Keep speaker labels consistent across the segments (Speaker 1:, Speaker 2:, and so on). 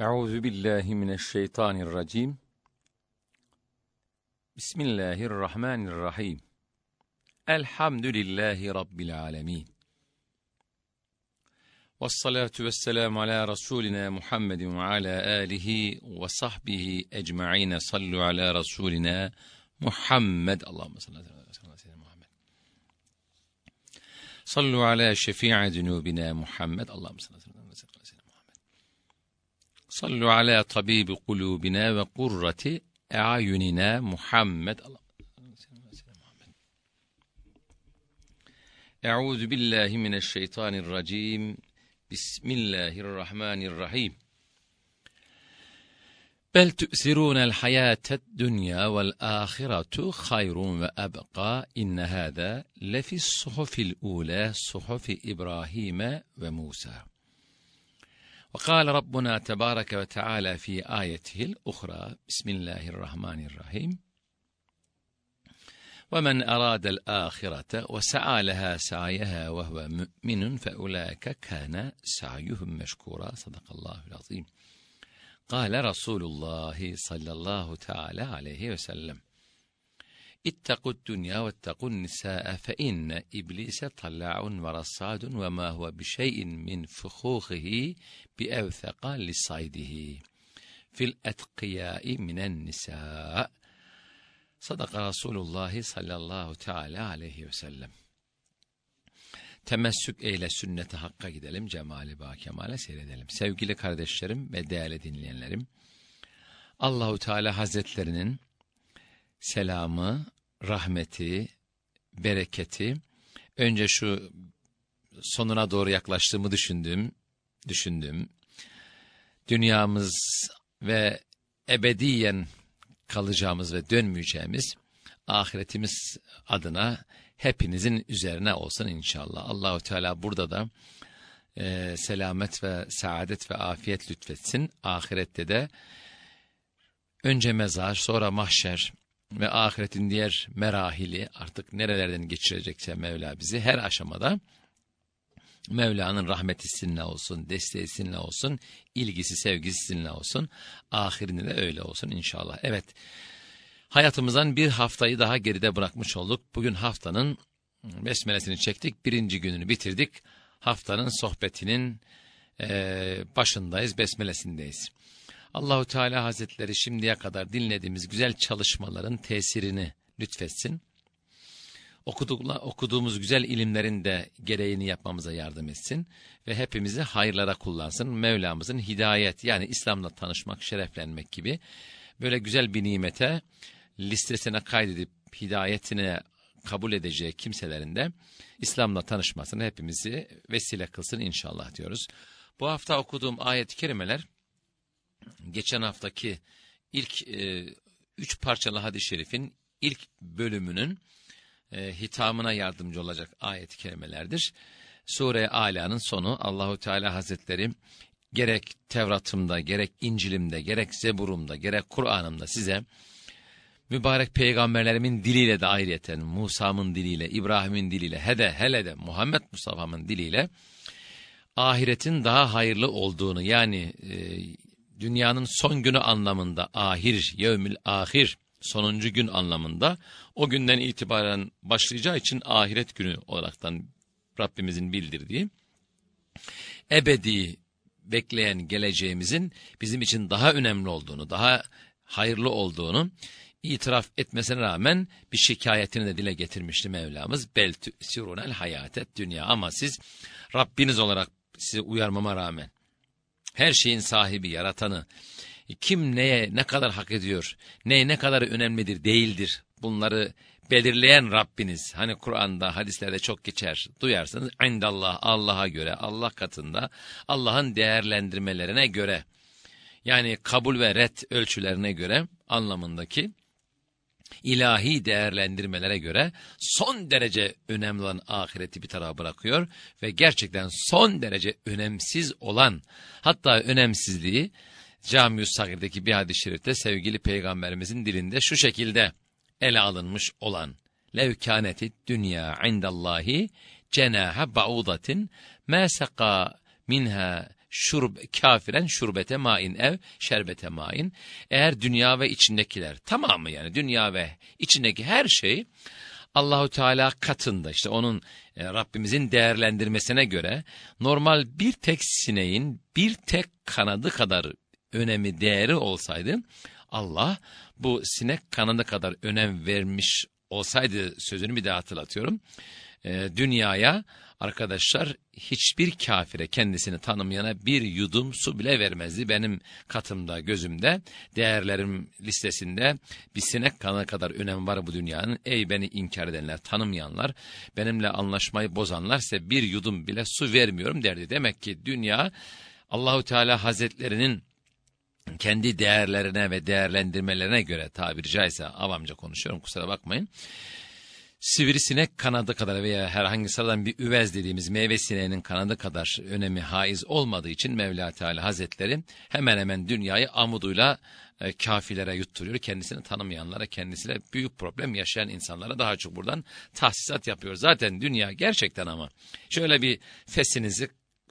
Speaker 1: أعوذ بالله من الشيطان الرجيم. بسم الله الرحمن الرحيم. الحمد لله رب العالمين. والصلاة والسلام على رسولنا محمد وعلى آله وصحبه أجمعين. صلوا على رسولنا محمد. اللهم صل على سيدنا محمد. صلوا على شفيع ذنوبنا محمد. اللهم صل على صلوا على طبيب قلوبنا وقرة أعيننا محمد. أعوذ بالله من الشيطان الرجيم. بسم الله الرحمن الرحيم. بل تؤثرون الحياة الدنيا والآخرة خير وأبقى. إن هذا لفي الصحف الأولى صحف إبراهيم وموسى. وقال ربنا تبارك وتعالى في آيته الأخرى بسم الله الرحمن الرحيم. ومن أراد الآخرة وسعى لها سعيها وهو مؤمن فأولئك كان سعيهم مشكورا. صدق الله العظيم. قال رسول الله صلى الله تعالى عليه وسلم اتقوا الدنيا واتقوا النساء فإن إبليس طلع ورصاد وما هو بشيء من فخوخه بأوثق لصيده في الأتقياء من النساء صدق رسول الله صلى الله تعالى aleyhi ve sellem. Temessük eyle sünnete hakka gidelim, cemali ba kemale seyredelim. Sevgili kardeşlerim ve değerli dinleyenlerim, Allahu Teala Hazretlerinin selamı, rahmeti, bereketi, önce şu sonuna doğru yaklaştığımı düşündüm, düşündüm. Dünyamız ve ebediyen kalacağımız ve dönmeyeceğimiz ahiretimiz adına hepinizin üzerine olsun inşallah. Allahu Teala burada da e, selamet ve saadet ve afiyet lütfetsin. Ahirette de önce mezar, sonra mahşer ve ahiretin diğer merahili artık nerelerden geçirecekse Mevla bizi her aşamada Mevla'nın rahmeti sizinle olsun, desteği sizinle olsun, ilgisi, sevgisi sizinle olsun. Ahirinde de öyle olsun inşallah. Evet, hayatımızdan bir haftayı daha geride bırakmış olduk. Bugün haftanın besmelesini çektik, birinci gününü bitirdik. Haftanın sohbetinin e, başındayız, besmelesindeyiz. Allahu Teala Hazretleri şimdiye kadar dinlediğimiz güzel çalışmaların tesirini lütfetsin okuduğumuz güzel ilimlerin de gereğini yapmamıza yardım etsin ve hepimizi hayırlara kullansın. Mevlamızın hidayet yani İslam'la tanışmak, şereflenmek gibi böyle güzel bir nimete listesine kaydedip hidayetine kabul edeceği kimselerin de İslam'la tanışmasını hepimizi vesile kılsın inşallah diyoruz. Bu hafta okuduğum ayet-i kerimeler geçen haftaki ilk e, üç parçalı hadis-i şerifin ilk bölümünün e, hitamına yardımcı olacak ayet-i kerimelerdir. Sure Ala'nın sonu Allahu Teala Hazretleri gerek Tevrat'ımda, gerek İncil'imde, gerek Zebur'umda, gerek Kur'an'ımda size mübarek peygamberlerimin diliyle de ayrıyeten Musa'mın diliyle, İbrahim'in diliyle, hede hele de Muhammed Mustafa'mın diliyle ahiretin daha hayırlı olduğunu yani e, dünyanın son günü anlamında ahir, yevmül ahir sonuncu gün anlamında o günden itibaren başlayacağı için ahiret günü olaraktan Rabbimizin bildirdiği ebedi bekleyen geleceğimizin bizim için daha önemli olduğunu, daha hayırlı olduğunu itiraf etmesine rağmen bir şikayetini de dile getirmişti Mevlamız. Bel tüsirunel hayatet dünya ama siz Rabbiniz olarak sizi uyarmama rağmen her şeyin sahibi, yaratanı, kim neye ne kadar hak ediyor, neye ne kadar önemlidir, değildir bunları belirleyen Rabbiniz. Hani Kur'an'da, hadislerde çok geçer. Duyarsanız indallah, Allah'a göre, Allah katında, Allah'ın değerlendirmelerine göre, yani kabul ve ret ölçülerine göre anlamındaki ilahi değerlendirmelere göre son derece önemli olan ahireti bir tarafa bırakıyor ve gerçekten son derece önemsiz olan hatta önemsizliği Cami-ü Sagir'deki bir hadis-i şerifte sevgili peygamberimizin dilinde şu şekilde ele alınmış olan lev kâneti dünya indallahi cenaha ba'udatin ma saka minha şurb, kafiren şurbete main ev şerbete main. Eğer dünya ve içindekiler tamamı yani dünya ve içindeki her şey Allahu Teala katında işte onun e, Rabbimizin değerlendirmesine göre normal bir tek sineğin bir tek kanadı kadar önemi değeri olsaydı Allah bu sinek kanadı kadar önem vermiş olsaydı sözünü bir daha hatırlatıyorum. E, dünyaya arkadaşlar hiçbir kafire kendisini tanımayana bir yudum su bile vermezdi. Benim katımda, gözümde, değerlerim listesinde bir sinek kanı kadar önem var bu dünyanın. Ey beni inkar edenler, tanımayanlar, benimle anlaşmayı bozanlar ise bir yudum bile su vermiyorum derdi. Demek ki dünya Allahu Teala Hazretlerinin kendi değerlerine ve değerlendirmelerine göre tabiri caizse avamca konuşuyorum kusura bakmayın sivrisinek kanadı kadar veya herhangi sıradan bir üvez dediğimiz meyve sineğinin kanadı kadar önemi haiz olmadığı için Mevla Teala Hazretleri hemen hemen dünyayı amuduyla e, kafilere yutturuyor. Kendisini tanımayanlara, kendisiyle büyük problem yaşayan insanlara daha çok buradan tahsisat yapıyor. Zaten dünya gerçekten ama şöyle bir fesinizi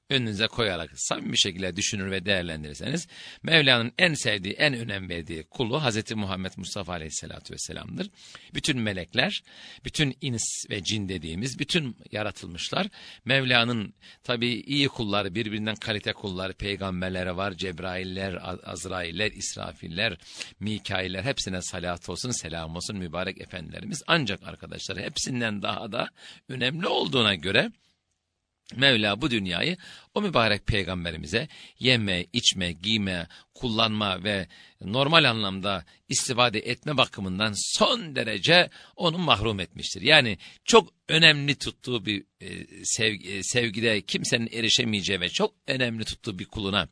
Speaker 1: önünüze koyarak samimi şekilde düşünür ve değerlendirirseniz Mevla'nın en sevdiği, en önem verdiği kulu Hz. Muhammed Mustafa Aleyhisselatü Vesselam'dır. Bütün melekler, bütün ins ve cin dediğimiz bütün yaratılmışlar Mevla'nın tabi iyi kulları, birbirinden kalite kulları, peygamberlere var, Cebrailler, Azrailler, İsrafiller, Mikailler hepsine salat olsun, selam olsun mübarek efendilerimiz. Ancak arkadaşlar hepsinden daha da önemli olduğuna göre Mevla bu dünyayı o mübarek peygamberimize yeme, içme, giyme, kullanma ve normal anlamda istifade etme bakımından son derece onu mahrum etmiştir. Yani çok önemli tuttuğu bir e, e, sevgide kimsenin erişemeyeceği ve çok önemli tuttuğu bir kuluna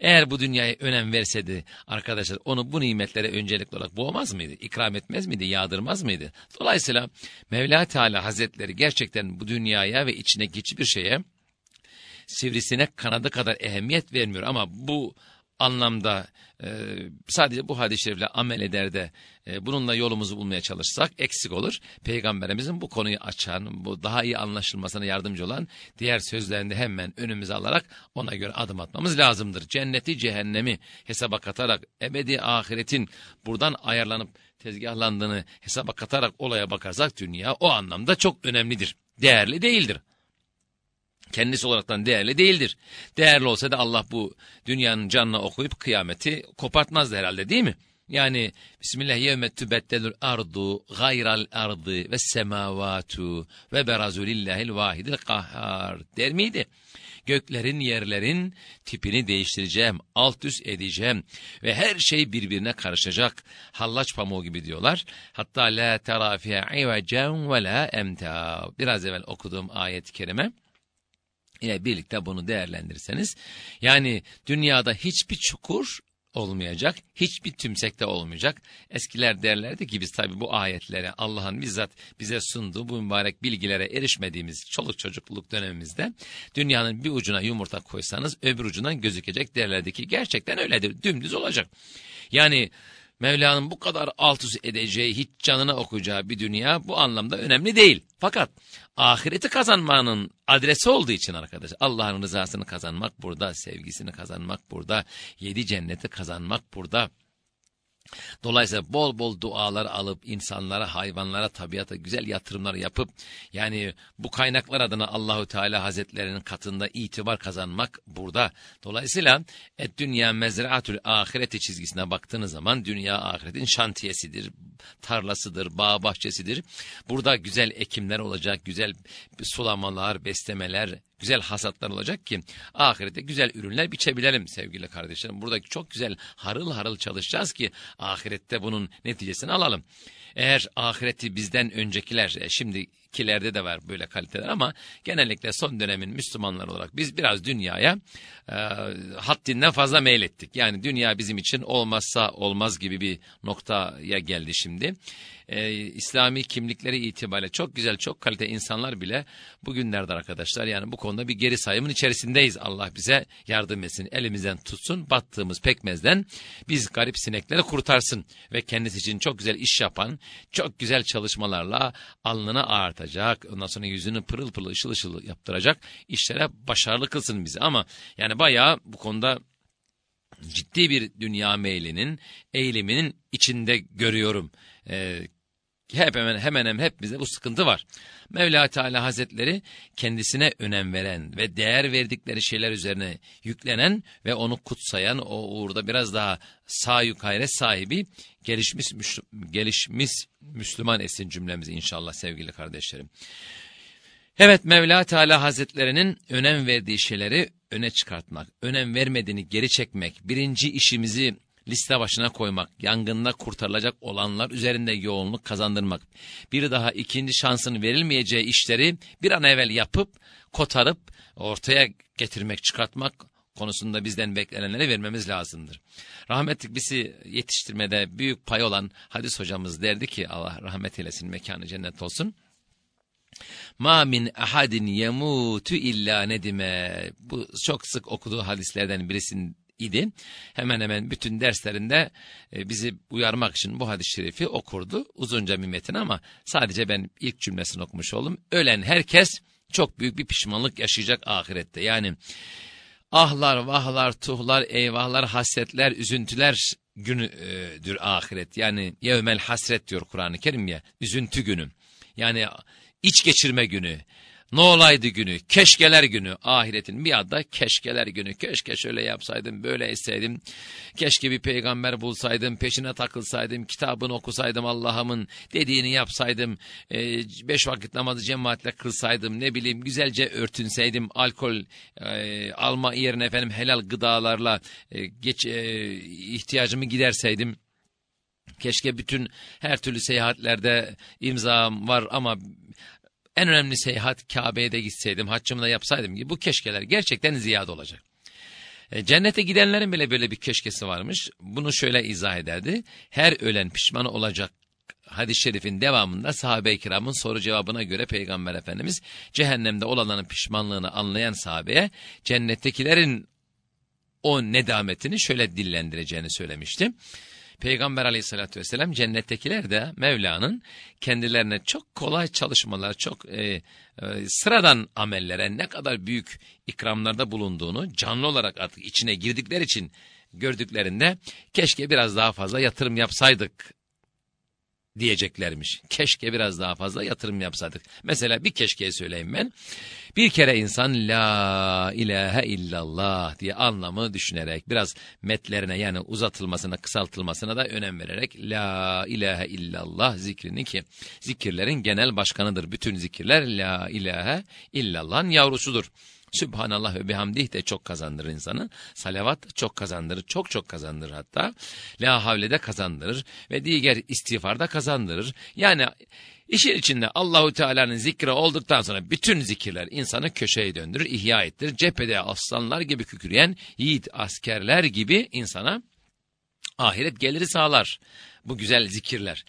Speaker 1: eğer bu dünyaya önem verseydi arkadaşlar onu bu nimetlere öncelikli olarak boğmaz mıydı? İkram etmez miydi? Yağdırmaz mıydı? Dolayısıyla Mevla Teala Hazretleri gerçekten bu dünyaya ve içine hiçbir şeye sivrisinek kanadı kadar ehemmiyet vermiyor ama bu anlamda e, sadece bu hadis-i şerifle amel eder de e, bununla yolumuzu bulmaya çalışsak eksik olur. Peygamberimizin bu konuyu açan, bu daha iyi anlaşılmasına yardımcı olan diğer sözlerinde hemen önümüze alarak ona göre adım atmamız lazımdır. Cenneti, cehennemi hesaba katarak ebedi ahiretin buradan ayarlanıp tezgahlandığını hesaba katarak olaya bakarsak dünya o anlamda çok önemlidir. Değerli değildir kendisi olaraktan değerli değildir. Değerli olsa da Allah bu dünyanın canına okuyup kıyameti kopartmazdı herhalde değil mi? Yani Bismillah yevme tübeddelül ardu gayral ardı ve semavatu ve berazulillahil vahidil kahhar der miydi? Göklerin yerlerin tipini değiştireceğim, alt üst edeceğim ve her şey birbirine karışacak. Hallaç pamuğu gibi diyorlar. Hatta la terafiye ivecen ve la emta. Biraz evvel okuduğum ayet-i kerime ile birlikte bunu değerlendirirseniz yani dünyada hiçbir çukur olmayacak, hiçbir tümsekte olmayacak. Eskiler derlerdi ki biz tabi bu ayetlere Allah'ın bizzat bize sunduğu bu mübarek bilgilere erişmediğimiz çoluk çocukluk dönemimizde dünyanın bir ucuna yumurta koysanız öbür ucundan gözükecek derlerdi ki gerçekten öyledir, dümdüz olacak. Yani Mevla'nın bu kadar alt üst edeceği, hiç canına okuyacağı bir dünya bu anlamda önemli değil. Fakat ahireti kazanmanın adresi olduğu için arkadaş Allah'ın rızasını kazanmak burada, sevgisini kazanmak burada, yedi cenneti kazanmak burada. Dolayısıyla bol bol dualar alıp insanlara, hayvanlara, tabiata güzel yatırımlar yapıp yani bu kaynaklar adına Allahu Teala Hazretlerinin katında itibar kazanmak burada. Dolayısıyla et dünya mezraatül ahireti çizgisine baktığınız zaman dünya ahiretin şantiyesidir, tarlasıdır, bağ bahçesidir. Burada güzel ekimler olacak, güzel sulamalar, beslemeler, güzel hasatlar olacak ki ahirette güzel ürünler biçebilelim sevgili kardeşlerim. Buradaki çok güzel harıl harıl çalışacağız ki ahirette bunun neticesini alalım. Eğer ahireti bizden öncekiler, e, şimdikilerde de var böyle kaliteler ama genellikle son dönemin Müslümanlar olarak biz biraz dünyaya e, haddinden fazla meylettik. Yani dünya bizim için olmazsa olmaz gibi bir noktaya geldi şimdi e, İslami kimlikleri itibariyle çok güzel, çok kalite insanlar bile bugünlerde arkadaşlar yani bu konuda bir geri sayımın içerisindeyiz. Allah bize yardım etsin, elimizden tutsun, battığımız pekmezden biz garip sinekleri kurtarsın ve kendisi için çok güzel iş yapan, çok güzel çalışmalarla alnına ağırtan çıkartacak. Ondan sonra yüzünü pırıl pırıl ışıl ışıl yaptıracak. işlere başarılı kılsın bizi. Ama yani bayağı bu konuda ciddi bir dünya meylinin, eğiliminin içinde görüyorum. Ee, hep hemen hemen hemen hepimizde bu sıkıntı var. Mevla Teala Hazretleri kendisine önem veren ve değer verdikleri şeyler üzerine yüklenen ve onu kutsayan o uğurda biraz daha sağ gayret sahibi gelişmiş, gelişmiş Müslüman etsin cümlemizi inşallah sevgili kardeşlerim. Evet Mevla Teala Hazretlerinin önem verdiği şeyleri öne çıkartmak, önem vermediğini geri çekmek, birinci işimizi liste başına koymak, yangında kurtarılacak olanlar üzerinde yoğunluk kazandırmak, bir daha ikinci şansın verilmeyeceği işleri bir an evvel yapıp, kotarıp, ortaya getirmek, çıkartmak konusunda bizden beklenenleri vermemiz lazımdır. Rahmetlik bizi yetiştirmede büyük pay olan hadis hocamız derdi ki Allah rahmet eylesin mekanı cennet olsun. Ma min ahadin yemutu illa nedime. Bu çok sık okuduğu hadislerden birisinin idi. Hemen hemen bütün derslerinde e, bizi uyarmak için bu hadis-i şerifi okurdu. Uzunca bir metin ama sadece ben ilk cümlesini okumuş oldum. Ölen herkes çok büyük bir pişmanlık yaşayacak ahirette. Yani ahlar, vahlar, tuhlar, eyvahlar, hasretler, üzüntüler günüdür ahiret. Yani yevmel hasret diyor Kur'an-ı Kerim ya, üzüntü günü. Yani iç geçirme günü. Ne olaydı günü, keşkeler günü, ahiretin bir adı keşkeler günü. Keşke şöyle yapsaydım, böyle etseydim. Keşke bir peygamber bulsaydım, peşine takılsaydım, kitabını okusaydım, Allah'ımın dediğini yapsaydım. E, beş vakit namazı cemaatle kılsaydım, ne bileyim güzelce örtünseydim, alkol e, alma yerine efendim helal gıdalarla e, geç e, ihtiyacımı giderseydim. Keşke bütün her türlü seyahatlerde imzam var ama en önemli seyahat Kabe'ye de gitseydim, haccımı da yapsaydım gibi bu keşkeler gerçekten ziyade olacak. E, cennete gidenlerin bile böyle bir keşkesi varmış. Bunu şöyle izah ederdi. Her ölen pişman olacak hadis-i şerifin devamında sahabe-i kiramın soru cevabına göre Peygamber Efendimiz cehennemde olanların pişmanlığını anlayan sahabeye cennettekilerin o nedametini şöyle dillendireceğini söylemişti. Peygamber aleyhissalatü vesselam cennettekiler de Mevla'nın kendilerine çok kolay çalışmalar, çok e, e, sıradan amellere ne kadar büyük ikramlarda bulunduğunu canlı olarak artık içine girdikleri için gördüklerinde keşke biraz daha fazla yatırım yapsaydık diyeceklermiş. Keşke biraz daha fazla yatırım yapsaydık. Mesela bir keşke söyleyeyim ben. Bir kere insan la ilahe illallah diye anlamı düşünerek biraz metlerine yani uzatılmasına kısaltılmasına da önem vererek la ilahe illallah zikrini ki zikirlerin genel başkanıdır. Bütün zikirler la ilahe illallah'ın yavrusudur. Sübhanallah ve bihamdih de çok kazandırır insanı. Salavat çok kazandırır, çok çok kazandırır hatta. La havle de kazandırır ve diğer istiğfar da kazandırır. Yani işin içinde Allahu Teala'nın zikri olduktan sonra bütün zikirler insanı köşeye döndürür, ihya ettirir. Cephede aslanlar gibi küküreyen yiğit askerler gibi insana ahiret geliri sağlar. Bu güzel zikirler.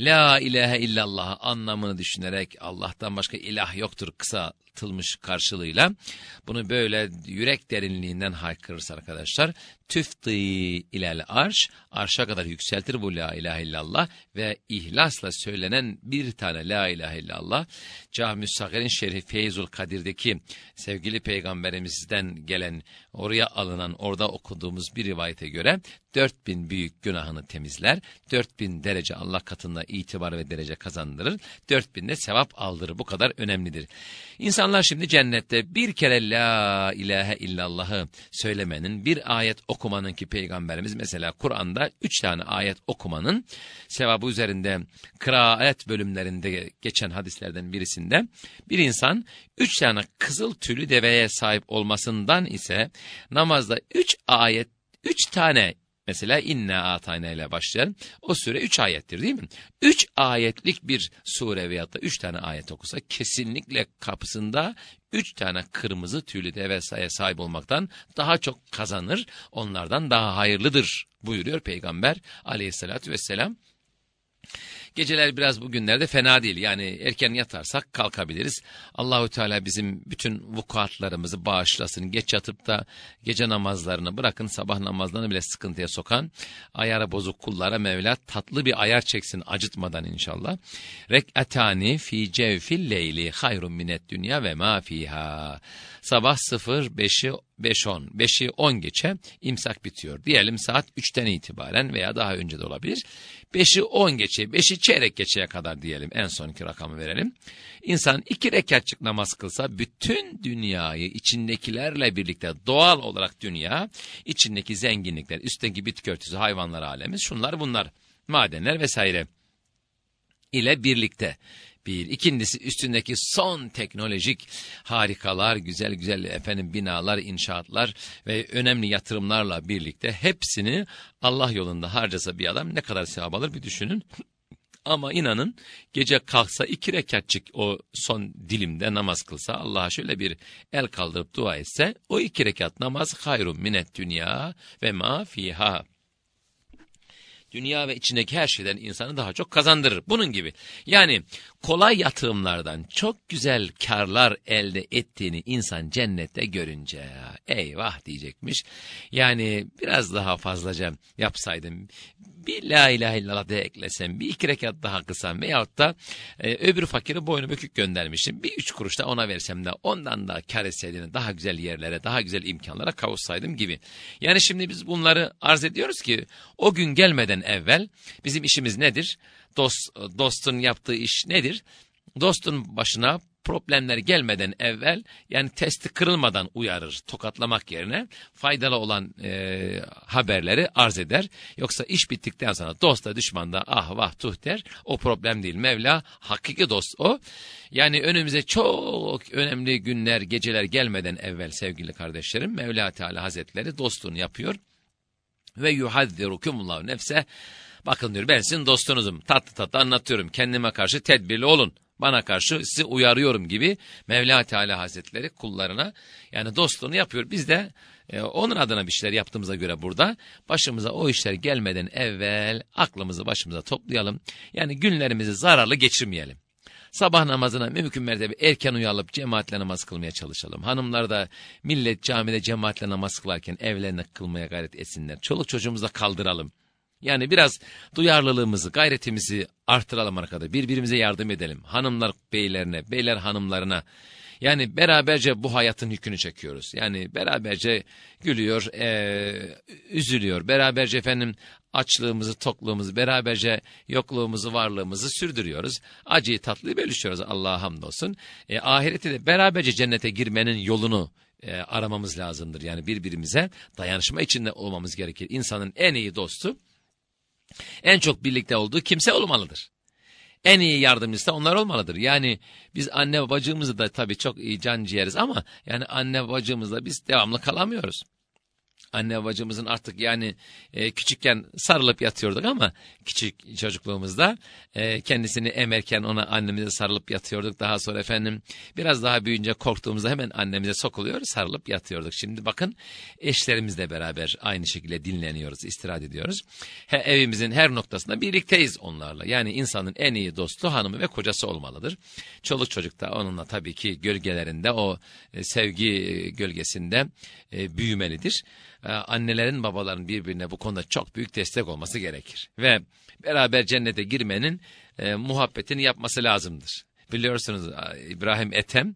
Speaker 1: La ilahe illallah anlamını düşünerek Allah'tan başka ilah yoktur kısa tılmış karşılığıyla bunu böyle yürek derinliğinden haykırırsa arkadaşlar. Tüftı ilel arş arşa kadar yükseltir bu la ilahe illallah ve ihlasla söylenen bir tane la ilahe illallah. Cami Sagir'in Şerhi Feyzul Kadir'deki sevgili peygamberimizden gelen oraya alınan orada okuduğumuz bir rivayete göre 4000 büyük günahını temizler 4000 derece Allah katında itibar ve derece kazandırır 4000 de sevap aldırır. Bu kadar önemlidir. İnsanlar şimdi cennette bir kere la ilahe illallah'ı söylemenin bir ayet okumanın ki peygamberimiz mesela Kur'an'da üç tane ayet okumanın sevabı üzerinde kıraat bölümlerinde geçen hadislerden birisinde bir insan üç tane kızıl tülü deveye sahip olmasından ise namazda üç ayet üç tane Mesela inna atayna ile başlayan o sure 3 ayettir değil mi? 3 ayetlik bir sure veyahut da 3 tane ayet okusa kesinlikle kapısında 3 tane kırmızı tüylü deve sahip olmaktan daha çok kazanır, onlardan daha hayırlıdır buyuruyor Peygamber aleyhissalatü vesselam. Geceler biraz bugünlerde fena değil. Yani erken yatarsak kalkabiliriz. Allahu Teala bizim bütün vukuatlarımızı bağışlasın. Geç yatıp da gece namazlarını bırakın sabah namazlarını bile sıkıntıya sokan ayara bozuk kullara Mevla tatlı bir ayar çeksin acıtmadan inşallah. Rek'atani fi cevfil leyli hayrun minet dünya ve ma fiha. Sabah 05'i 5-10, 5'i 10 geçe imsak bitiyor. Diyelim saat 3'ten itibaren veya daha önce de olabilir. 5'i 10 geçe, 5'i çeyrek geçeye kadar diyelim en sonki rakamı verelim. İnsan iki rekatçık namaz kılsa bütün dünyayı içindekilerle birlikte doğal olarak dünya, içindeki zenginlikler, üstteki bitki örtüsü, hayvanlar alemi, şunlar bunlar, madenler vesaire ile birlikte bir. İkincisi üstündeki son teknolojik harikalar, güzel güzel efendim binalar, inşaatlar ve önemli yatırımlarla birlikte hepsini Allah yolunda harcasa bir adam ne kadar sevap alır bir düşünün. Ama inanın gece kalksa iki rekatçık o son dilimde namaz kılsa Allah'a şöyle bir el kaldırıp dua etse o iki rekat namaz hayrun minet dünya ve ma fiha dünya ve içindeki her şeyden insanı daha çok kazandırır. Bunun gibi. Yani kolay yatırımlardan çok güzel karlar elde ettiğini insan cennette görünce eyvah diyecekmiş. Yani biraz daha fazlaca yapsaydım bir la ilahe illallah de eklesem, bir iki rekat daha kısam veyahut da e, öbür fakiri boynu bükük göndermişim. Bir üç kuruş da ona versem de ondan da kar etseydim daha güzel yerlere, daha güzel imkanlara kavuşsaydım gibi. Yani şimdi biz bunları arz ediyoruz ki o gün gelmeden evvel bizim işimiz nedir? Dost, dostun yaptığı iş nedir? Dostun başına problemler gelmeden evvel yani testi kırılmadan uyarır tokatlamak yerine faydalı olan e, haberleri arz eder. Yoksa iş bittikten sonra dosta düşmanda ah vah tuh der o problem değil Mevla hakiki dost o. Yani önümüze çok önemli günler geceler gelmeden evvel sevgili kardeşlerim Mevla Teala Hazretleri dostluğunu yapıyor ve yuhazzirukumullahu nefse Bakın diyor ben sizin dostunuzum. Tatlı tatlı anlatıyorum. Kendime karşı tedbirli olun bana karşı sizi uyarıyorum gibi Mevla Teala Hazretleri kullarına yani dostluğunu yapıyor. Biz de e, onun adına bir şeyler yaptığımıza göre burada başımıza o işler gelmeden evvel aklımızı başımıza toplayalım. Yani günlerimizi zararlı geçirmeyelim. Sabah namazına mümkün mertebe erken uyanıp cemaatle namaz kılmaya çalışalım. Hanımlar da millet camide cemaatle namaz kılarken evlerine kılmaya gayret etsinler. Çoluk çocuğumuzu da kaldıralım. Yani biraz duyarlılığımızı, gayretimizi artıralım arkada. Birbirimize yardım edelim. Hanımlar beylerine, beyler hanımlarına. Yani beraberce bu hayatın yükünü çekiyoruz. Yani beraberce gülüyor, e, üzülüyor. Beraberce efendim açlığımızı, tokluğumuzu, beraberce yokluğumuzu, varlığımızı sürdürüyoruz. Acıyı tatlıyı bölüşüyoruz Allah'a hamdolsun. E, ahirette de beraberce cennete girmenin yolunu e, aramamız lazımdır. Yani birbirimize dayanışma içinde olmamız gerekir. İnsanın en iyi dostu en çok birlikte olduğu kimse olmalıdır. En iyi yardımcısı da onlar olmalıdır. Yani biz anne babacığımızı da tabii çok iyi can ciğeriz ama yani anne babacığımızla biz devamlı kalamıyoruz anne bacımızın artık yani e, küçükken sarılıp yatıyorduk ama küçük çocukluğumuzda e, kendisini emerken ona annemize sarılıp yatıyorduk. Daha sonra efendim biraz daha büyüyünce korktuğumuzda hemen annemize sokuluyor sarılıp yatıyorduk. Şimdi bakın eşlerimizle beraber aynı şekilde dinleniyoruz, istirahat ediyoruz. He, evimizin her noktasında birlikteyiz onlarla. Yani insanın en iyi dostu hanımı ve kocası olmalıdır. Çoluk çocuk da onunla tabii ki gölgelerinde o e, sevgi gölgesinde e, büyümelidir. E, annelerin babaların birbirine bu konuda çok büyük destek olması gerekir. Ve beraber cennete girmenin e, muhabbetini yapması lazımdır. Biliyorsunuz e, İbrahim Ethem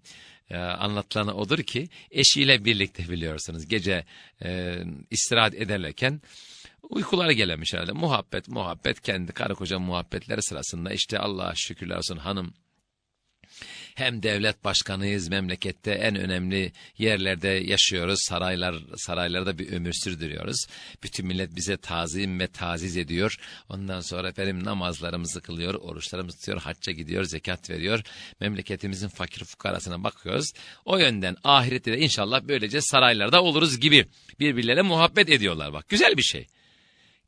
Speaker 1: e, anlatılanı odur ki eşiyle birlikte biliyorsunuz gece e, istirahat ederlerken uykuları gelemiş herhalde. Muhabbet muhabbet kendi karı koca muhabbetleri sırasında işte Allah'a şükürler olsun hanım hem devlet başkanıyız memlekette en önemli yerlerde yaşıyoruz. Saraylar saraylarda bir ömür sürdürüyoruz. Bütün millet bize tazim ve taziz ediyor. Ondan sonra efendim namazlarımızı kılıyor, oruçlarımızı tutuyor, hacca gidiyor, zekat veriyor. Memleketimizin fakir fukarasına bakıyoruz. O yönden ahirette de inşallah böylece saraylarda oluruz gibi birbirleriyle muhabbet ediyorlar. Bak güzel bir şey.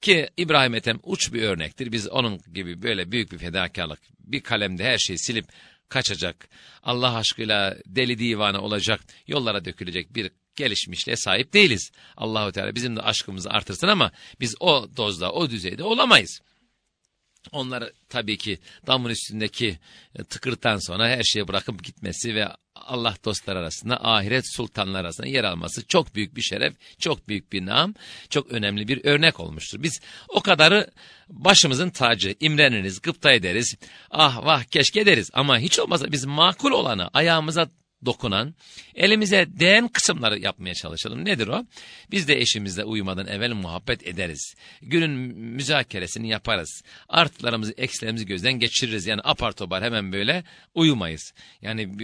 Speaker 1: Ki İbrahim Ethem uç bir örnektir. Biz onun gibi böyle büyük bir fedakarlık, bir kalemde her şeyi silip kaçacak, Allah aşkıyla deli divane olacak, yollara dökülecek bir gelişmişliğe sahip değiliz. Allahu Teala bizim de aşkımızı artırsın ama biz o dozda, o düzeyde olamayız. Onları tabii ki damın üstündeki e, tıkırtan sonra her şeyi bırakıp gitmesi ve Allah dostlar arasında ahiret sultanlar arasında yer alması çok büyük bir şeref, çok büyük bir nam, çok önemli bir örnek olmuştur. Biz o kadarı başımızın tacı, imreniriz, gıpta ederiz, ah vah keşke deriz ama hiç olmazsa biz makul olanı ayağımıza dokunan, elimize değen kısımları yapmaya çalışalım. Nedir o? Biz de eşimizle uyumadan evvel muhabbet ederiz. Günün müzakeresini yaparız. Artılarımızı, eksilerimizi gözden geçiririz. Yani apar topar hemen böyle uyumayız. Yani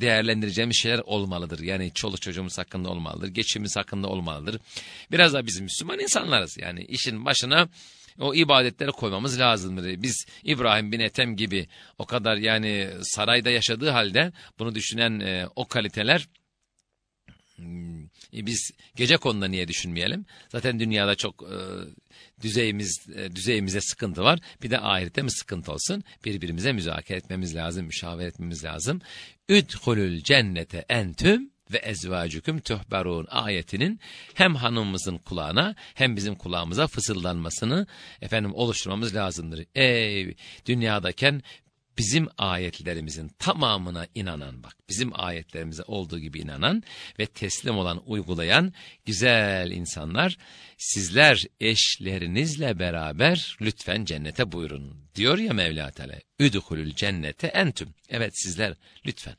Speaker 1: değerlendireceğimiz şeyler olmalıdır. Yani çoluk çocuğumuz hakkında olmalıdır. Geçimimiz hakkında olmalıdır. Biraz da biz Müslüman insanlarız. Yani işin başına o ibadetleri koymamız lazımdır. Biz İbrahim bin Ethem gibi o kadar yani sarayda yaşadığı halde bunu düşünen e, o kaliteler hmm, biz gece konuda niye düşünmeyelim? Zaten dünyada çok e, düzeyimiz e, düzeyimize sıkıntı var. Bir de ahirette mi sıkıntı olsun? Birbirimize müzakere etmemiz lazım, müşavere etmemiz lazım. Üdhulül cennete entüm ve ezvacüküm tuhberun ayetinin hem hanımımızın kulağına hem bizim kulağımıza fısıldanmasını efendim oluşturmamız lazımdır. Ey dünyadayken bizim ayetlerimizin tamamına inanan bak bizim ayetlerimize olduğu gibi inanan ve teslim olan uygulayan güzel insanlar sizler eşlerinizle beraber lütfen cennete buyurun diyor ya Mevla Teala. Üdhulül cennete entüm. Evet sizler lütfen.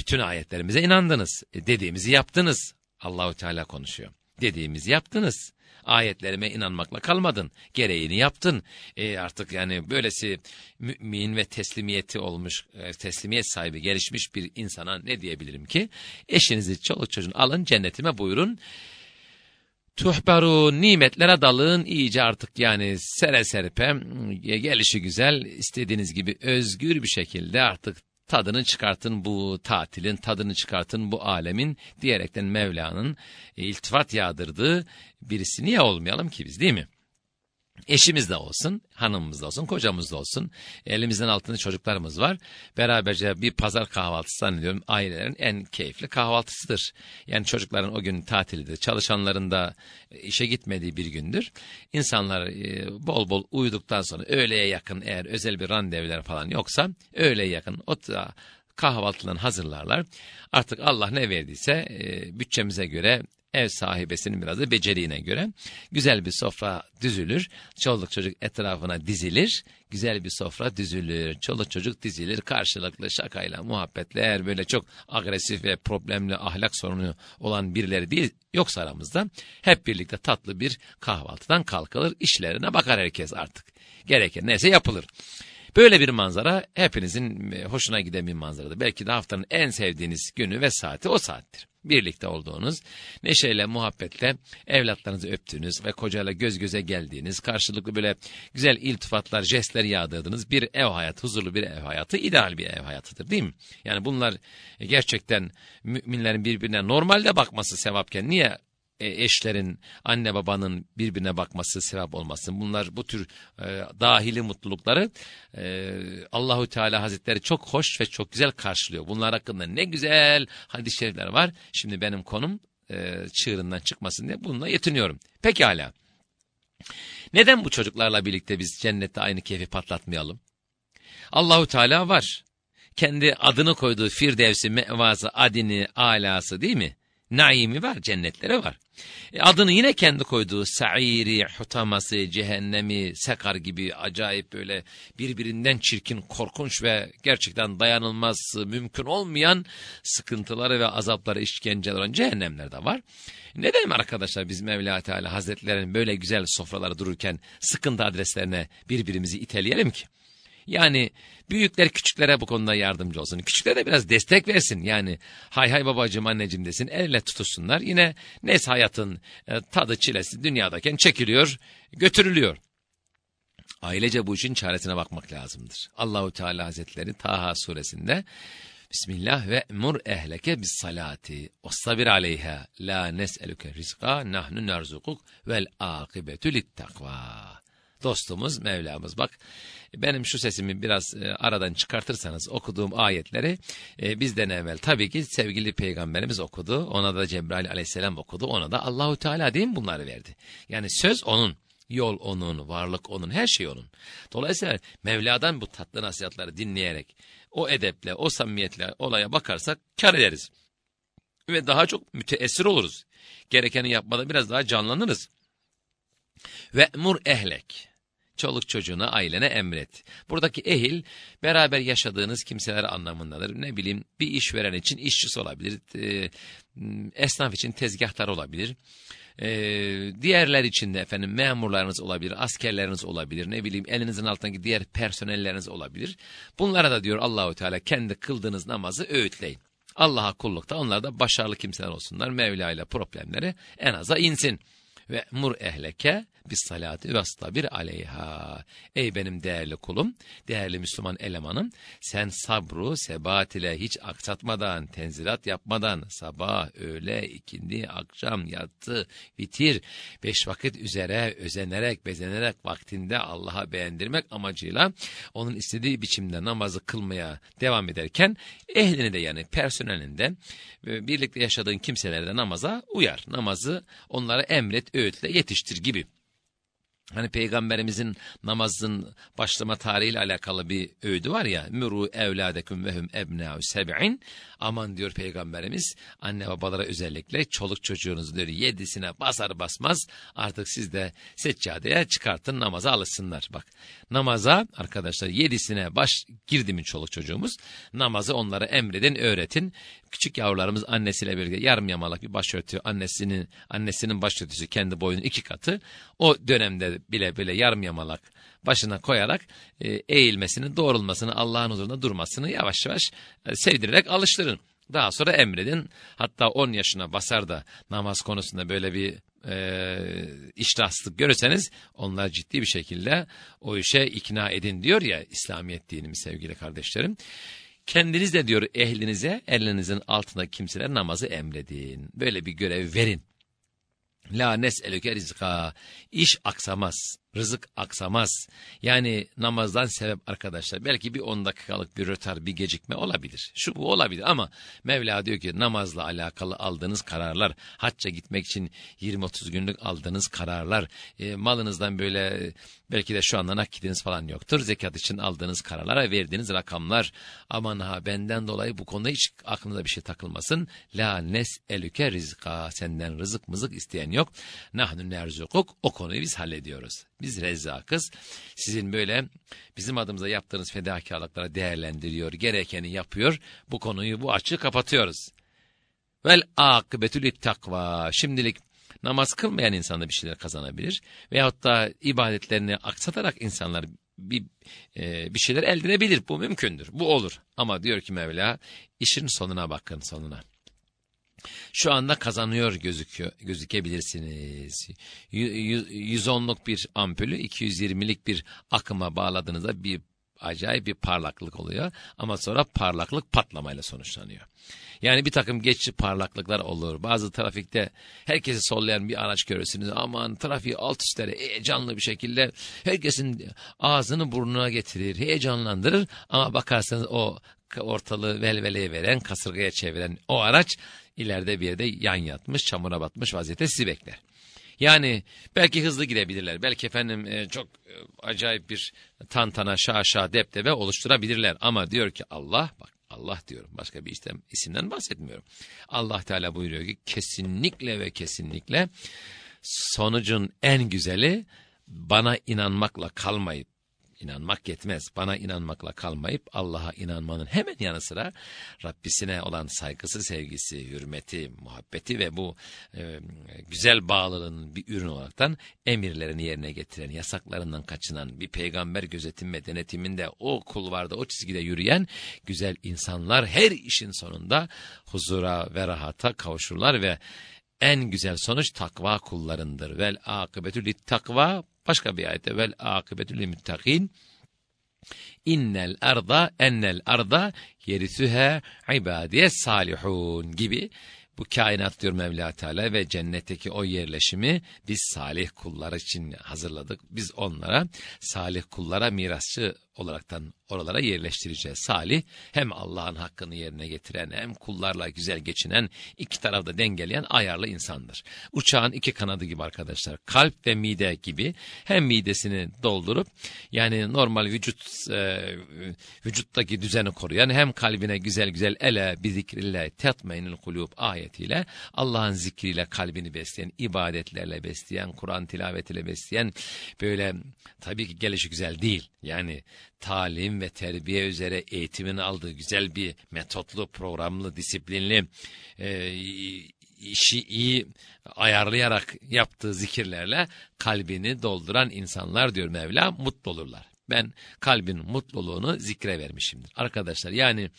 Speaker 1: Bütün ayetlerimize inandınız. E, dediğimizi yaptınız. Allahu Teala konuşuyor. Dediğimizi yaptınız. Ayetlerime inanmakla kalmadın. Gereğini yaptın. E artık yani böylesi mümin ve teslimiyeti olmuş, e, teslimiyet sahibi gelişmiş bir insana ne diyebilirim ki? Eşinizi, çoluk çocuğun alın cennetime buyurun. Tuhberu nimetlere dalın iyice artık yani sere serpe gelişi güzel istediğiniz gibi özgür bir şekilde artık tadını çıkartın bu tatilin, tadını çıkartın bu alemin diyerekten Mevla'nın e, iltifat yağdırdığı birisi niye olmayalım ki biz değil mi? Eşimiz de olsun, hanımımız da olsun, kocamız da olsun. Elimizden altında çocuklarımız var. Beraberce bir pazar kahvaltısı zannediyorum ailelerin en keyifli kahvaltısıdır. Yani çocukların o gün tatilidir. Çalışanların da işe gitmediği bir gündür. İnsanlar e, bol bol uyuduktan sonra öğleye yakın eğer özel bir randevular falan yoksa öğleye yakın o kahvaltılarını hazırlarlar. Artık Allah ne verdiyse e, bütçemize göre ev sahibesinin biraz da beceriğine göre güzel bir sofra düzülür. Çoluk çocuk etrafına dizilir. Güzel bir sofra düzülür. Çoluk çocuk dizilir. Karşılıklı şakayla, muhabbetle eğer böyle çok agresif ve problemli ahlak sorunu olan birileri değil yoksa aramızda hep birlikte tatlı bir kahvaltıdan kalkılır. işlerine bakar herkes artık. Gereken neyse yapılır. Böyle bir manzara hepinizin hoşuna giden bir manzaradır. Belki de haftanın en sevdiğiniz günü ve saati o saattir birlikte olduğunuz, neşeyle, muhabbetle evlatlarınızı öptüğünüz ve kocayla göz göze geldiğiniz, karşılıklı böyle güzel iltifatlar, jestler yağdırdığınız bir ev hayatı, huzurlu bir ev hayatı, ideal bir ev hayatıdır değil mi? Yani bunlar gerçekten müminlerin birbirine normalde bakması sevapken niye eşlerin, anne babanın birbirine bakması sevap olmasın. Bunlar bu tür e, dahili mutlulukları e, Allahu Teala Hazretleri çok hoş ve çok güzel karşılıyor. Bunlar hakkında ne güzel hadis-i şerifler var. Şimdi benim konum e, çığırından çıkmasın diye bununla yetiniyorum. Pekala. Neden bu çocuklarla birlikte biz cennette aynı keyfi patlatmayalım? Allahu Teala var. Kendi adını koyduğu Firdevsi, mevazı, adini, alası değil mi? naimi var, cennetleri var. E adını yine kendi koyduğu sa'iri, hutaması, cehennemi, sekar gibi acayip böyle birbirinden çirkin, korkunç ve gerçekten dayanılmaz, mümkün olmayan sıkıntıları ve azapları, işkenceler olan cehennemler de var. Neden arkadaşlar biz Mevla Teala Hazretlerinin böyle güzel sofraları dururken sıkıntı adreslerine birbirimizi iteleyelim ki? Yani büyükler küçüklere bu konuda yardımcı olsun. Küçüklere de biraz destek versin. Yani hay hay babacığım anneciğim desin. Elle tutuşsunlar. Yine neyse hayatın e, tadı çilesi dünyadayken çekiliyor, götürülüyor. Ailece bu işin çaresine bakmak lazımdır. Allahu Teala Hazretleri Taha suresinde Bismillah ve mur ehleke bis salati sabir aleyha la nes'eluke rizqa nahnu nerzukuk vel akibetü lit takva dostumuz Mevlamız. Bak benim şu sesimi biraz e, aradan çıkartırsanız okuduğum ayetleri e, bizden evvel tabii ki sevgili peygamberimiz okudu. Ona da Cebrail aleyhisselam okudu. Ona da Allahu Teala değil mi bunları verdi? Yani söz onun. Yol onun, varlık onun, her şey onun. Dolayısıyla Mevla'dan bu tatlı nasihatları dinleyerek, o edeple, o samimiyetle olaya bakarsak kar ederiz. Ve daha çok müteessir oluruz. Gerekeni yapmada biraz daha canlanırız. Ve mur ehlek. Çoluk çocuğuna, ailene emret. Buradaki ehil, beraber yaşadığınız kimseler anlamındadır. Ne bileyim, bir işveren için işçisi olabilir, e, esnaf için tezgahtar olabilir. Ee, diğerler için de efendim memurlarınız olabilir, askerleriniz olabilir, ne bileyim elinizin altındaki diğer personelleriniz olabilir. Bunlara da diyor Allahu Teala kendi kıldığınız namazı öğütleyin. Allah'a kullukta onlar da başarılı kimseler olsunlar. Mevla ile problemleri en aza insin. Ve mur ehleke bis salati ve stabir aleyha. Ey benim değerli kulum, değerli Müslüman elemanım, sen sabru sebat ile hiç aksatmadan, tenzilat yapmadan, sabah, öğle, ikindi, akşam, yattı, bitir, beş vakit üzere özenerek, bezenerek vaktinde Allah'a beğendirmek amacıyla onun istediği biçimde namazı kılmaya devam ederken, ehlini de yani personelinden, birlikte yaşadığın kimseleri de namaza uyar. Namazı onlara emret, öğütle yetiştir gibi. Hani peygamberimizin namazın başlama tarihiyle alakalı bir öğüdü var ya. Muru evladeküm vehum ebnâü seb'in. Aman diyor peygamberimiz anne babalara özellikle çoluk çocuğunuzu diyor yedisine basar basmaz artık siz de seccadeye çıkartın namaza alışsınlar. Bak namaza arkadaşlar yedisine baş girdi mi çoluk çocuğumuz namazı onlara emredin öğretin. Küçük yavrularımız annesiyle birlikte yarım yamalak bir başörtü annesinin annesinin başörtüsü kendi boyunun iki katı o dönemde bile bile yarım yamalak başına koyarak e, eğilmesini, doğrulmasını, Allah'ın huzurunda durmasını yavaş yavaş e, sevdirerek alıştırın. Daha sonra emredin. Hatta 10 yaşına basar da namaz konusunda böyle bir e, iştahsızlık görürseniz onlar ciddi bir şekilde o işe ikna edin diyor ya İslamiyet dinimiz sevgili kardeşlerim. Kendiniz de diyor ehlinize elinizin altında kimseler namazı emredin. Böyle bir görev verin. La nes'elüke rizka. İş aksamaz, rızık aksamaz. Yani namazdan sebep arkadaşlar. Belki bir 10 dakikalık bir rötar, bir gecikme olabilir. Şu bu olabilir ama Mevla diyor ki namazla alakalı aldığınız kararlar, hacca gitmek için 20-30 günlük aldığınız kararlar, e, malınızdan böyle belki de şu anda nakitiniz falan yoktur. Zekat için aldığınız kararlara verdiğiniz rakamlar. Aman ha benden dolayı bu konuda hiç aklınıza bir şey takılmasın. La nes'elüke rizka. Senden rızık mızık isteyen yok. Nahnu nerzukuk. O konuyu biz hallediyoruz. Biz rezzakız. Sizin böyle bizim adımıza yaptığınız fedakarlıklara değerlendiriyor. Gerekeni yapıyor. Bu konuyu bu açığı kapatıyoruz. Vel akıbetül takva. Şimdilik namaz kılmayan insan da bir şeyler kazanabilir. Veyahut da ibadetlerini aksatarak insanlar bir, e, bir şeyler elde edebilir. Bu mümkündür. Bu olur. Ama diyor ki Mevla işin sonuna bakın sonuna. Şu anda kazanıyor gözüküyor, gözükebilirsiniz. 110'luk bir ampulü 220'lik bir akıma bağladığınızda bir acayip bir parlaklık oluyor. Ama sonra parlaklık patlamayla sonuçlanıyor. Yani bir takım geçici parlaklıklar olur. Bazı trafikte herkesi sollayan bir araç görürsünüz. Aman trafiği alt üstlere heyecanlı bir şekilde herkesin ağzını burnuna getirir, heyecanlandırır. Ama bakarsanız o ortalığı velveleye veren, kasırgaya çeviren o araç ileride bir yerde yan yatmış, çamura batmış vaziyette sizi bekler. Yani belki hızlı gidebilirler. Belki efendim e, çok e, acayip bir tantana, şaşa, deptebe oluşturabilirler. Ama diyor ki Allah, bak Allah diyorum başka bir isim, isimden bahsetmiyorum. Allah Teala buyuruyor ki kesinlikle ve kesinlikle sonucun en güzeli bana inanmakla kalmayıp İnanmak yetmez. Bana inanmakla kalmayıp Allah'a inanmanın hemen yanı sıra Rabbisine olan saygısı, sevgisi, hürmeti, muhabbeti ve bu e, güzel bağlılığının bir ürün olaraktan emirlerini yerine getiren, yasaklarından kaçınan bir peygamber gözetim ve denetiminde o kulvarda, o çizgide yürüyen güzel insanlar her işin sonunda huzura ve rahata kavuşurlar ve en güzel sonuç takva kullarındır. Vel akıbetü lit takva Başka bir ayette vel akıbetül muttakin innel arda ennel arda yerisühe ibadiye salihun gibi Bu kainat diyor Mevla Teala ve cennetteki o yerleşimi biz salih kullar için hazırladık. Biz onlara salih kullara mirasçı olaraktan oralara yerleştireceğiz. Salih hem Allah'ın hakkını yerine getiren hem kullarla güzel geçinen iki tarafta dengeleyen ayarlı insandır. Uçağın iki kanadı gibi arkadaşlar kalp ve mide gibi hem midesini doldurup yani normal vücut e, vücuttaki düzeni koruyan hem kalbine güzel güzel ele bi zikrillah tetmeynül kulub ayetiyle Allah'ın zikriyle kalbini besleyen ibadetlerle besleyen Kur'an tilavetiyle besleyen böyle tabii ki gelişi güzel değil yani talim ve terbiye üzere eğitimin aldığı güzel bir metotlu, programlı, disiplinli, e, işi iyi ayarlayarak yaptığı zikirlerle kalbini dolduran insanlar diyor Mevla mutlu olurlar. Ben kalbin mutluluğunu zikre vermişimdir. Arkadaşlar yani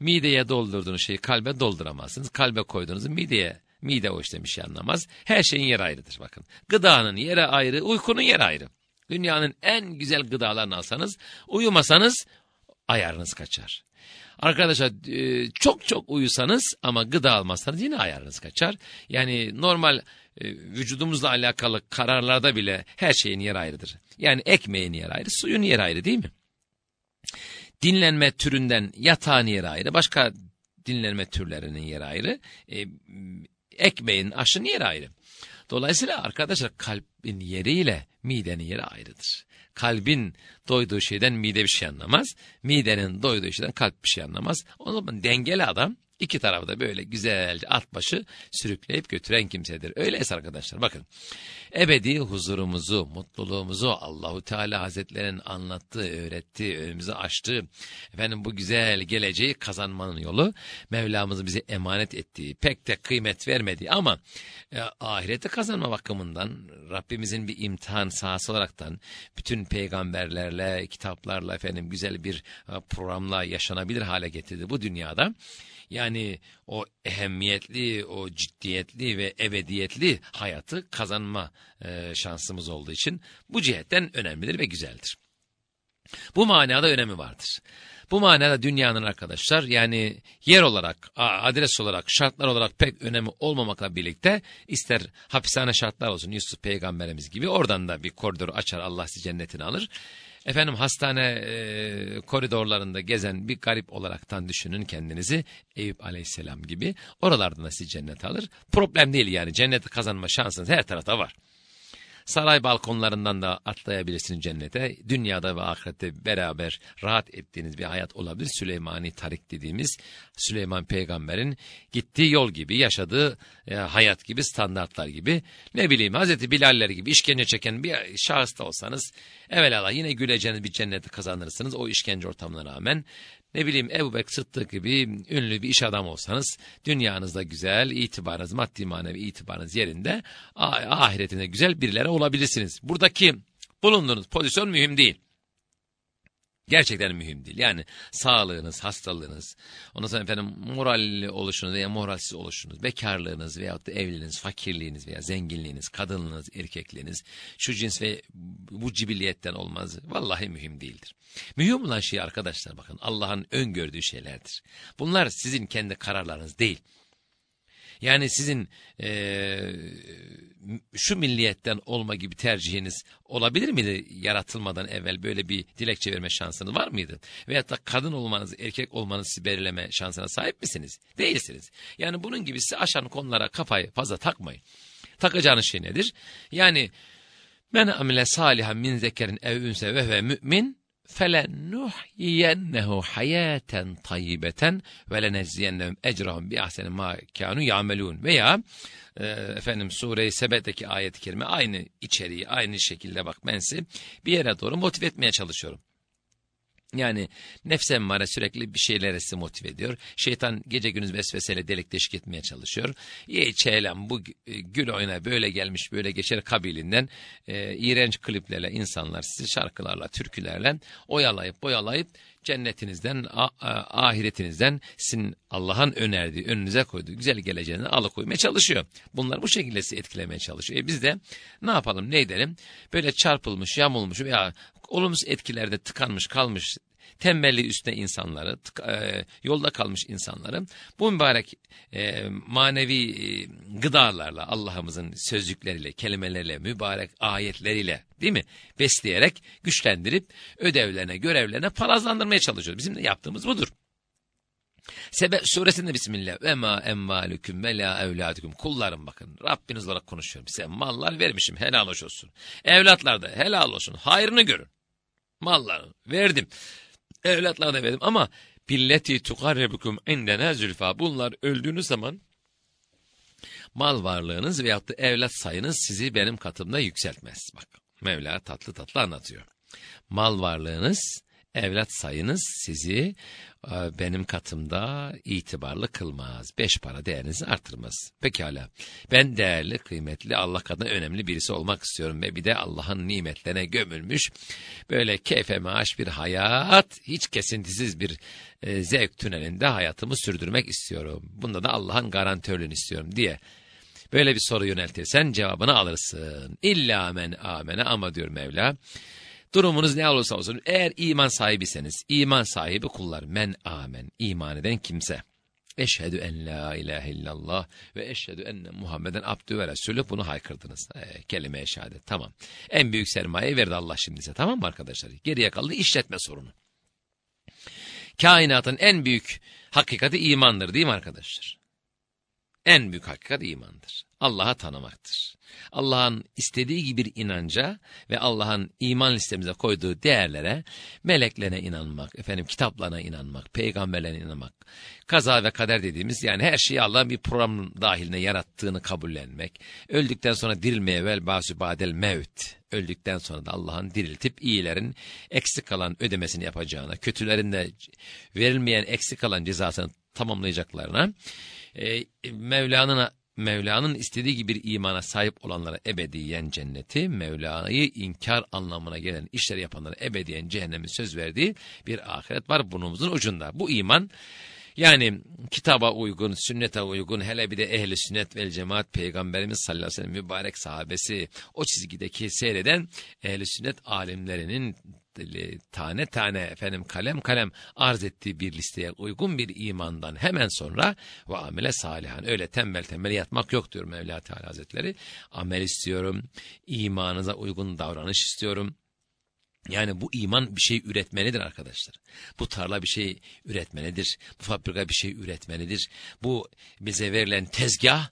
Speaker 1: mideye doldurduğunuz şeyi kalbe dolduramazsınız. Kalbe koyduğunuzu mideye Mide o işte bir şey anlamaz. Her şeyin yeri ayrıdır bakın. Gıdanın yeri ayrı, uykunun yeri ayrı. Dünyanın en güzel gıdalarını alsanız, uyumasanız ayarınız kaçar. Arkadaşlar e, çok çok uyusanız ama gıda almazsanız yine ayarınız kaçar. Yani normal e, vücudumuzla alakalı kararlarda bile her şeyin yer ayrıdır. Yani ekmeğin yer ayrı, suyun yer ayrı değil mi? Dinlenme türünden yatağın yer ayrı, başka dinlenme türlerinin yer ayrı. E, ekmeğin, aşın yer ayrı. Dolayısıyla arkadaşlar kalbin yeriyle midenin yeri ayrıdır. Kalbin doyduğu şeyden mide bir şey anlamaz. Midenin doyduğu şeyden kalp bir şey anlamaz. O zaman dengeli adam İki tarafı da böyle güzelce at başı sürükleyip götüren kimsedir. Öyleyse arkadaşlar bakın. Ebedi huzurumuzu, mutluluğumuzu Allahu Teala Hazretlerinin anlattığı, öğrettiği, önümüze açtığı efendim bu güzel geleceği kazanmanın yolu Mevlamızın bize emanet ettiği, pek de kıymet vermediği ama e, ahireti kazanma bakımından Rabbimizin bir imtihan sahası olaraktan bütün peygamberlerle, kitaplarla efendim güzel bir e, programla yaşanabilir hale getirdi bu dünyada. Yani o ehemmiyetli, o ciddiyetli ve ebediyetli hayatı kazanma e, şansımız olduğu için bu cihetten önemlidir ve güzeldir. Bu manada önemi vardır. Bu manada dünyanın arkadaşlar yani yer olarak, adres olarak, şartlar olarak pek önemi olmamakla birlikte ister hapishane şartlar olsun Yusuf peygamberimiz gibi oradan da bir koridor açar Allah sizi cennetine alır. Efendim hastane e, koridorlarında gezen bir garip olaraktan düşünün kendinizi. Eyüp aleyhisselam gibi. Oralardan da sizi cennet alır. Problem değil yani cenneti kazanma şansınız her tarafta var. Saray balkonlarından da atlayabilirsiniz cennete. Dünyada ve ahirette beraber rahat ettiğiniz bir hayat olabilir. Süleymani Tarik dediğimiz Süleyman peygamberin gittiği yol gibi, yaşadığı e, hayat gibi, standartlar gibi. Ne bileyim Hazreti Bilaller gibi işkence çeken bir şahıs da olsanız evvelallah yine güleceğiniz bir cenneti kazanırsınız o işkence ortamına rağmen ne bileyim Ebu Bekir Sıddık gibi ünlü bir iş adamı olsanız dünyanızda güzel, itibarınız, maddi manevi itibarınız yerinde, ahiretinde güzel birilere olabilirsiniz. Buradaki bulunduğunuz pozisyon mühim değil. Gerçekten mühim değil. Yani sağlığınız, hastalığınız, ondan sonra efendim moralli oluşunuz veya moralsiz oluşunuz, bekarlığınız veyahut da evliliğiniz, fakirliğiniz veya zenginliğiniz, kadınlığınız, erkekliğiniz, şu cins ve bu cibilliyetten olmaz. Vallahi mühim değildir. Mühim olan şey arkadaşlar bakın Allah'ın öngördüğü şeylerdir. Bunlar sizin kendi kararlarınız değil. Yani sizin e, şu milliyetten olma gibi tercihiniz olabilir miydi yaratılmadan evvel böyle bir dilekçe verme şansınız var mıydı? Veyahut da kadın olmanız, erkek olmanızı belirleme şansına sahip misiniz? Değilsiniz. Yani bunun gibi size aşan konulara kafayı fazla takmayın. Takacağınız şey nedir? Yani men amile salihan min zekerin ev ünse ve ve mümin فَلَنُحْيِيَنَّهُ حَيَاةً طَيِّبَةً وَلَنَجْزِيَنَّهُمْ اَجْرَهُمْ بِأَحْسَنِ مَا كَانُوا يَعْمَلُونَ Veya e, efendim Sure-i Sebet'teki ayet-i kerime aynı içeriği, aynı şekilde bak ben sizi bir yere doğru motive etmeye çalışıyorum. Yani nefs emmare sürekli bir şeylere sizi motive ediyor. Şeytan gece gündüz vesveseyle delik deşik etmeye çalışıyor. Ye çeylem bu e, gül oyna böyle gelmiş böyle geçer kabilinden e, iğrenç kliplerle insanlar sizi şarkılarla türkülerle oyalayıp boyalayıp cennetinizden, ahiretinizden sizin Allah'ın önerdiği, önünüze koyduğu güzel geleceğini alıkoymaya çalışıyor. Bunlar bu şekilde sizi etkilemeye çalışıyor. E biz de ne yapalım, ne edelim? Böyle çarpılmış, yamulmuş veya olumsuz etkilerde tıkanmış kalmış tembelliği üstüne insanları, e, yolda kalmış insanları bu mübarek e, manevi e, gıdalarla, Allah'ımızın sözcükleriyle, kelimeleriyle, mübarek ayetleriyle değil mi? Besleyerek, güçlendirip ödevlerine, görevlerine palazlandırmaya çalışıyoruz. Bizim de yaptığımız budur. Sebe suresinde Bismillah ve ma emvalüküm ve la evladüküm kullarım bakın Rabbiniz olarak konuşuyorum size mallar vermişim helal hoş olsun evlatlar da helal olsun hayrını görün malları verdim evlatlar da verdim ama billeti tukarrebukum indena zülfa. Bunlar öldüğünüz zaman mal varlığınız veyahut da evlat sayınız sizi benim katımda yükseltmez. Bak Mevla tatlı tatlı anlatıyor. Mal varlığınız evlat sayınız sizi e, benim katımda itibarlı kılmaz. Beş para değerinizi artırmaz. Pekala. Ben değerli, kıymetli, Allah kadına önemli birisi olmak istiyorum ve bir de Allah'ın nimetlerine gömülmüş böyle keyfe maaş bir hayat, hiç kesintisiz bir e, zevk tünelinde hayatımı sürdürmek istiyorum. Bunda da Allah'ın garantörlüğünü istiyorum diye böyle bir soru yöneltirsen cevabını alırsın. İlla men amene ama diyor Mevla. Durumunuz ne olursa olsun eğer iman sahibiseniz iman sahibi kullar men amen iman eden kimse. Eşhedü en la ilahe illallah ve eşhedü enne Muhammeden abdü ve resulü bunu haykırdınız. E, kelime-i şehadet tamam. En büyük sermaye verdi Allah şimdi size tamam mı arkadaşlar? Geriye kaldı işletme sorunu. Kainatın en büyük hakikati imandır değil mi arkadaşlar? En büyük hakikat imandır. Allah'a tanımaktır. Allah'ın istediği gibi inanca ve Allah'ın iman listemize koyduğu değerlere, meleklerine inanmak, efendim kitaplarına inanmak, peygamberlerine inanmak, kaza ve kader dediğimiz yani her şeyi Allah'ın bir program dahiline yarattığını kabullenmek, öldükten sonra dirilmeye vel basü badel mevt, öldükten sonra da Allah'ın diriltip iyilerin eksik kalan ödemesini yapacağına, kötülerin de verilmeyen eksik kalan cezasını tamamlayacaklarına, e, Mevla'nın Mevla'nın istediği gibi bir imana sahip olanlara ebediyen cenneti, Mevla'yı inkar anlamına gelen işleri yapanlara ebediyen cehennemi söz verdiği bir ahiret var burnumuzun ucunda. Bu iman yani kitaba uygun, sünnete uygun, hele bir de ehli sünnet vel cemaat peygamberimiz sallallahu aleyhi ve sellem mübarek sahabesi o çizgideki seyreden ehli sünnet alimlerinin tane tane efendim kalem kalem arz ettiği bir listeye uygun bir imandan hemen sonra ve amele salihan öyle tembel tembel yatmak yok diyor Mevla Teala Hazretleri. Amel istiyorum, imanınıza uygun davranış istiyorum. Yani bu iman bir şey üretmelidir arkadaşlar. Bu tarla bir şey üretmelidir. Bu fabrika bir şey üretmelidir. Bu bize verilen tezgah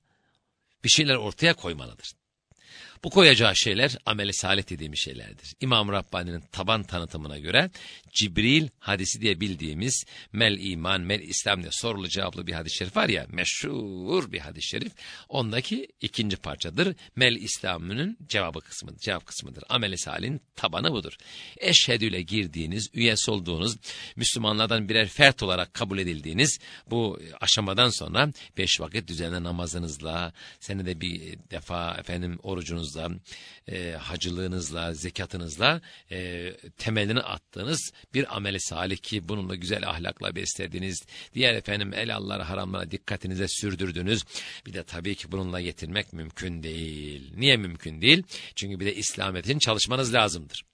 Speaker 1: bir şeyler ortaya koymalıdır. Bu koyacağı şeyler ameli salih dediğimiz şeylerdir. İmam Rabbani'nin taban tanıtımına göre Cibril hadisi diye bildiğimiz mel iman, mel İslam diye sorulu cevaplı bir hadis-i şerif var ya meşhur bir hadis-i şerif. Ondaki ikinci parçadır. Mel İslam'ın cevabı kısmı, cevap kısmıdır. Ameli salih'in tabanı budur. Eşhedü ile girdiğiniz, üyesi olduğunuz, Müslümanlardan birer fert olarak kabul edildiğiniz bu aşamadan sonra beş vakit düzenli namazınızla, senede bir defa efendim orucunuzla, e, hacılığınızla, zekatınızla e, temelini attığınız bir ameli salih ki bununla güzel ahlakla beslediğiniz, diğer efendim el allara haramlara dikkatinize sürdürdünüz. Bir de tabii ki bununla yetinmek mümkün değil. Niye mümkün değil? Çünkü bir de İslamiyet'in çalışmanız lazımdır.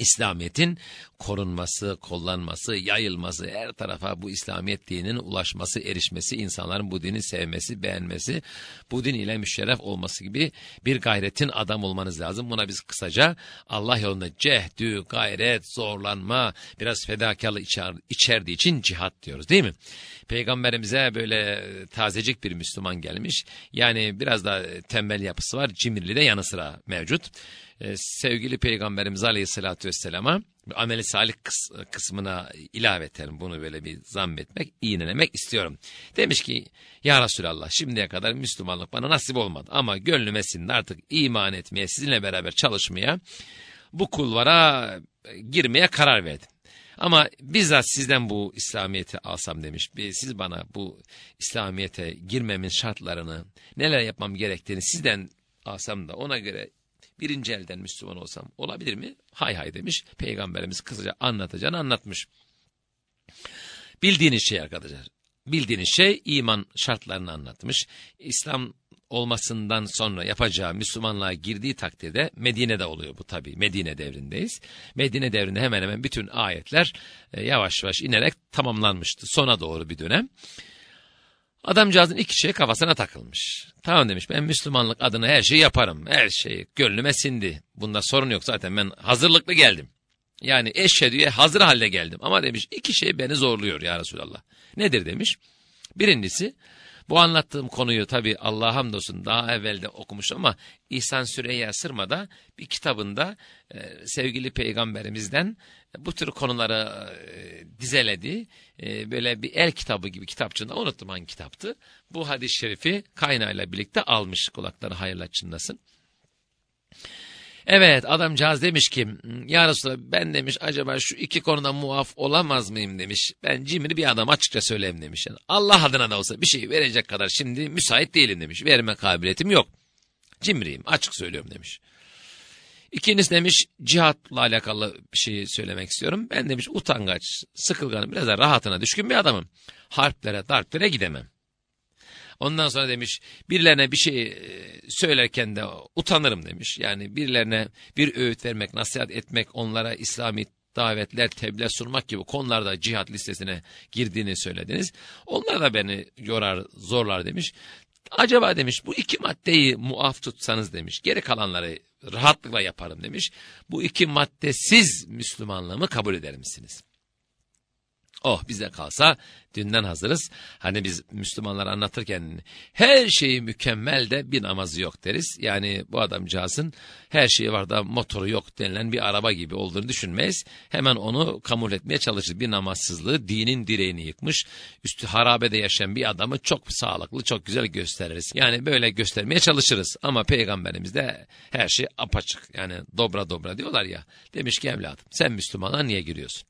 Speaker 1: İslamiyet'in korunması, kullanması, yayılması, her tarafa bu İslamiyet dininin ulaşması, erişmesi, insanların bu dini sevmesi, beğenmesi, bu din ile müşerref olması gibi bir gayretin adam olmanız lazım. Buna biz kısaca Allah yolunda cehdü, gayret, zorlanma, biraz fedakarlık içer, içerdiği için cihat diyoruz değil mi? Peygamberimize böyle tazecik bir Müslüman gelmiş. Yani biraz da tembel yapısı var. Cimrili de yanı sıra mevcut e, sevgili Peygamberimiz Aleyhisselatü Vesselam'a ameli salih kıs, kısmına ilaveten bunu böyle bir zammetmek, iğnelemek istiyorum. Demiş ki ya Resulallah şimdiye kadar Müslümanlık bana nasip olmadı ama gönlüme sindi artık iman etmeye, sizinle beraber çalışmaya, bu kulvara girmeye karar verdim. Ama bizzat sizden bu İslamiyet'i alsam demiş. Siz bana bu İslamiyet'e girmemin şartlarını, neler yapmam gerektiğini sizden alsam da ona göre birinci elden Müslüman olsam olabilir mi? Hay hay demiş. Peygamberimiz kısaca anlatacağını anlatmış. Bildiğiniz şey arkadaşlar. Bildiğiniz şey iman şartlarını anlatmış. İslam olmasından sonra yapacağı Müslümanlığa girdiği takdirde Medine'de oluyor bu tabii. Medine devrindeyiz. Medine devrinde hemen hemen bütün ayetler e, yavaş yavaş inerek tamamlanmıştı. Sona doğru bir dönem. Adamcağızın iki şey kafasına takılmış. Tamam demiş ben Müslümanlık adına her şeyi yaparım. Her şey gönlüme sindi. Bunda sorun yok zaten ben hazırlıklı geldim. Yani eşhedüye hazır halde geldim. Ama demiş iki şey beni zorluyor ya Resulallah. Nedir demiş. Birincisi bu anlattığım konuyu tabi Allah'a hamdolsun daha evvelde okumuştum ama İhsan Süreyya Sırma'da bir kitabında e, sevgili peygamberimizden bu tür konuları e, dizeledi. E, böyle bir el kitabı gibi kitapçığında unuttum hangi kitaptı. Bu hadis-i şerifi kaynağıyla birlikte almış kulakları hayırla çınlasın. Evet adamcağız demiş ki ya Resulallah ben demiş acaba şu iki konuda muaf olamaz mıyım demiş. Ben cimri bir adam açıkça söyleyeyim demiş. Yani Allah adına da olsa bir şey verecek kadar şimdi müsait değilim demiş. Verme kabiliyetim yok. Cimriyim açık söylüyorum demiş. İkincisi demiş cihatla alakalı bir şey söylemek istiyorum. Ben demiş utangaç, sıkılgan, biraz da rahatına düşkün bir adamım. Harplere, darplere gidemem. Ondan sonra demiş birilerine bir şey e, söylerken de utanırım demiş. Yani birilerine bir öğüt vermek, nasihat etmek, onlara İslami davetler, tebliğ sunmak gibi konularda cihat listesine girdiğini söylediniz. Onlar da beni yorar, zorlar demiş. Acaba demiş bu iki maddeyi muaf tutsanız demiş. Geri kalanları rahatlıkla yaparım demiş. Bu iki maddesiz Müslümanlığımı kabul eder misiniz? Oh bize kalsa dünden hazırız. Hani biz Müslümanlar anlatırken her şeyi mükemmel de bir namazı yok deriz. Yani bu adamcağızın her şeyi var da motoru yok denilen bir araba gibi olduğunu düşünmeyiz. Hemen onu kamul etmeye çalışır. Bir namazsızlığı dinin direğini yıkmış. Üstü harabede yaşayan bir adamı çok sağlıklı, çok güzel gösteririz. Yani böyle göstermeye çalışırız. Ama peygamberimiz de her şey apaçık. Yani dobra dobra diyorlar ya. Demiş ki evladım sen Müslümana niye giriyorsun?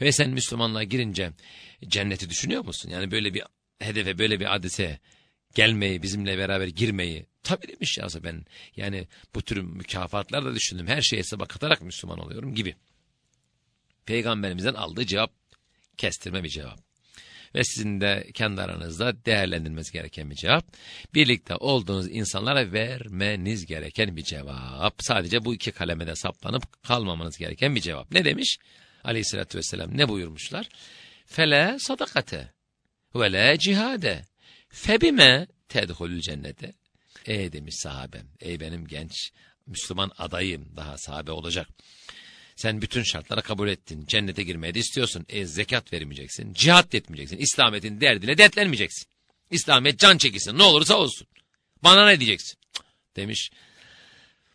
Speaker 1: Ve sen Müslümanlığa girince cenneti düşünüyor musun? Yani böyle bir hedefe, böyle bir adese gelmeyi, bizimle beraber girmeyi. Tabii demiş ya ben yani bu tür mükafatlar da düşündüm. Her şeyi hesaba katarak Müslüman oluyorum gibi. Peygamberimizden aldığı cevap kestirme bir cevap. Ve sizin de kendi aranızda değerlendirmeniz gereken bir cevap. Birlikte olduğunuz insanlara vermeniz gereken bir cevap. Sadece bu iki kalemede saplanıp kalmamanız gereken bir cevap. Ne demiş? Aleyhissalatü vesselam ne buyurmuşlar? Fele sadakate ve le cihade febime tedhulül cennete. Ey demiş sahabem, ey benim genç Müslüman adayım daha sahabe olacak. Sen bütün şartlara kabul ettin. Cennete girmeyi de istiyorsun. E zekat vermeyeceksin. Cihat etmeyeceksin. İslamiyet'in derdine dertlenmeyeceksin. İslamiyet can çekilsin. Ne olursa olsun. Bana ne diyeceksin? Demiş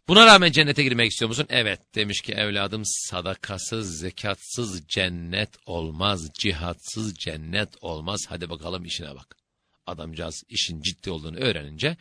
Speaker 1: Buna rağmen cennete girmek istiyor musun? Evet demiş ki evladım sadakasız, zekatsız cennet olmaz, cihatsız cennet olmaz. Hadi bakalım işine bak. Adamcağız işin ciddi olduğunu öğrenince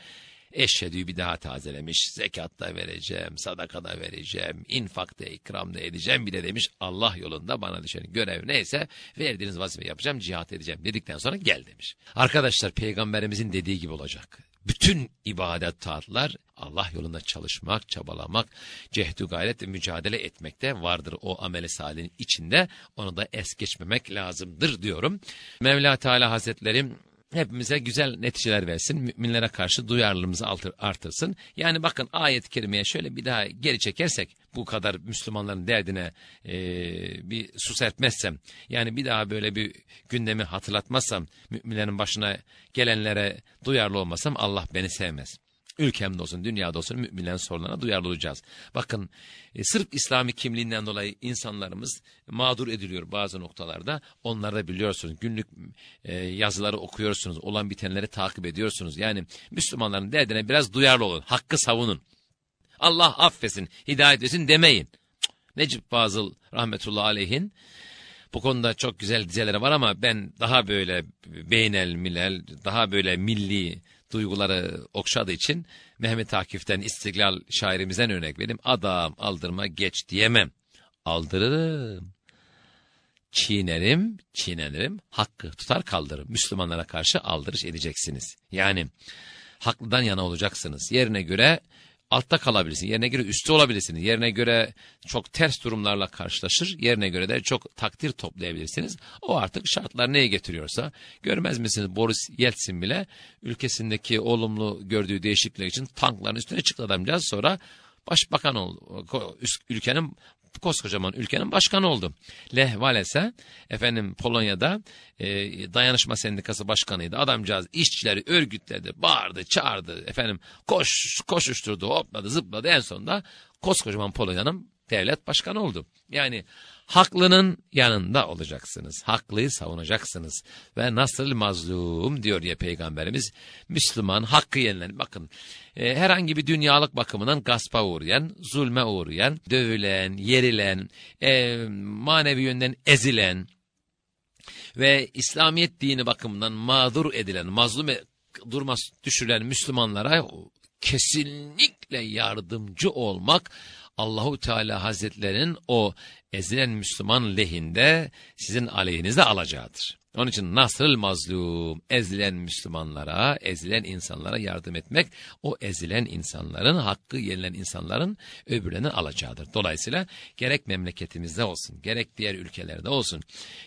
Speaker 1: eşhedüyü bir daha tazelemiş. Zekat da vereceğim, sadaka da vereceğim, infak da ikram da edeceğim. Bir de demiş Allah yolunda bana düşen görev neyse verdiğiniz vazife yapacağım, cihat edeceğim dedikten sonra gel demiş. Arkadaşlar peygamberimizin dediği gibi olacak bütün ibadet taatlar Allah yolunda çalışmak, çabalamak, cehdü gayret ve mücadele etmekte vardır o amele salihin içinde. Onu da es geçmemek lazımdır diyorum. Mevla Teala Hazretleri hepimize güzel neticeler versin. Müminlere karşı duyarlılığımızı artırsın. Yani bakın ayet-i kerimeye şöyle bir daha geri çekersek bu kadar Müslümanların derdine e, bir su serpmezsem yani bir daha böyle bir gündemi hatırlatmazsam müminlerin başına gelenlere duyarlı olmasam Allah beni sevmez ülkemde olsun, dünyada olsun müminlerin sorunlarına duyarlı olacağız. Bakın e, sırf İslami kimliğinden dolayı insanlarımız mağdur ediliyor bazı noktalarda. Onları da biliyorsunuz. Günlük e, yazıları okuyorsunuz. Olan bitenleri takip ediyorsunuz. Yani Müslümanların derdine biraz duyarlı olun. Hakkı savunun. Allah affesin, hidayet etsin demeyin. Necip Fazıl rahmetullahi aleyhin bu konuda çok güzel dizeleri var ama ben daha böyle beynel milel, daha böyle milli duyguları okşadığı için Mehmet Akif'ten İstiklal şairimizden örnek vereyim. Adam aldırma geç diyemem. Aldırırım. Çiğnerim, çiğnenirim, hakkı tutar kaldırırım. Müslümanlara karşı aldırış edeceksiniz. Yani haklıdan yana olacaksınız. Yerine göre altta kalabilirsin. Yerine göre üstte olabilirsiniz. Yerine göre çok ters durumlarla karşılaşır. Yerine göre de çok takdir toplayabilirsiniz. O artık şartlar neye getiriyorsa. Görmez misiniz Boris Yeltsin bile ülkesindeki olumlu gördüğü değişiklikler için tankların üstüne çıktı adamcağız. Sonra başbakan oldu. Ülkenin koskocaman ülkenin başkanı oldu. Leh Walesa efendim Polonya'da e, dayanışma sendikası başkanıydı. Adamcağız işçileri örgütledi, bağırdı, çağırdı, efendim koş koşuşturdu, hopladı, zıpladı en sonunda koskocaman Polonya'nın devlet başkanı oldu. Yani haklının yanında olacaksınız. Haklıyı savunacaksınız. Ve nasıl mazlum diyor ya peygamberimiz. Müslüman hakkı yenilen. Bakın e, herhangi bir dünyalık bakımından gaspa uğrayan, zulme uğrayan, dövülen, yerilen, e, manevi yönden ezilen ve İslamiyet dini bakımından mağdur edilen, mazlum e, durma düşürülen Müslümanlara kesinlikle yardımcı olmak Allahu Teala Hazretlerinin o ezilen Müslüman lehinde sizin aleyhinize alacağıdır. Onun için nasıl mazlum, ezilen Müslümanlara, ezilen insanlara yardım etmek, o ezilen insanların, hakkı yenilen insanların öbürlerini alacağıdır. Dolayısıyla gerek memleketimizde olsun, gerek diğer ülkelerde olsun,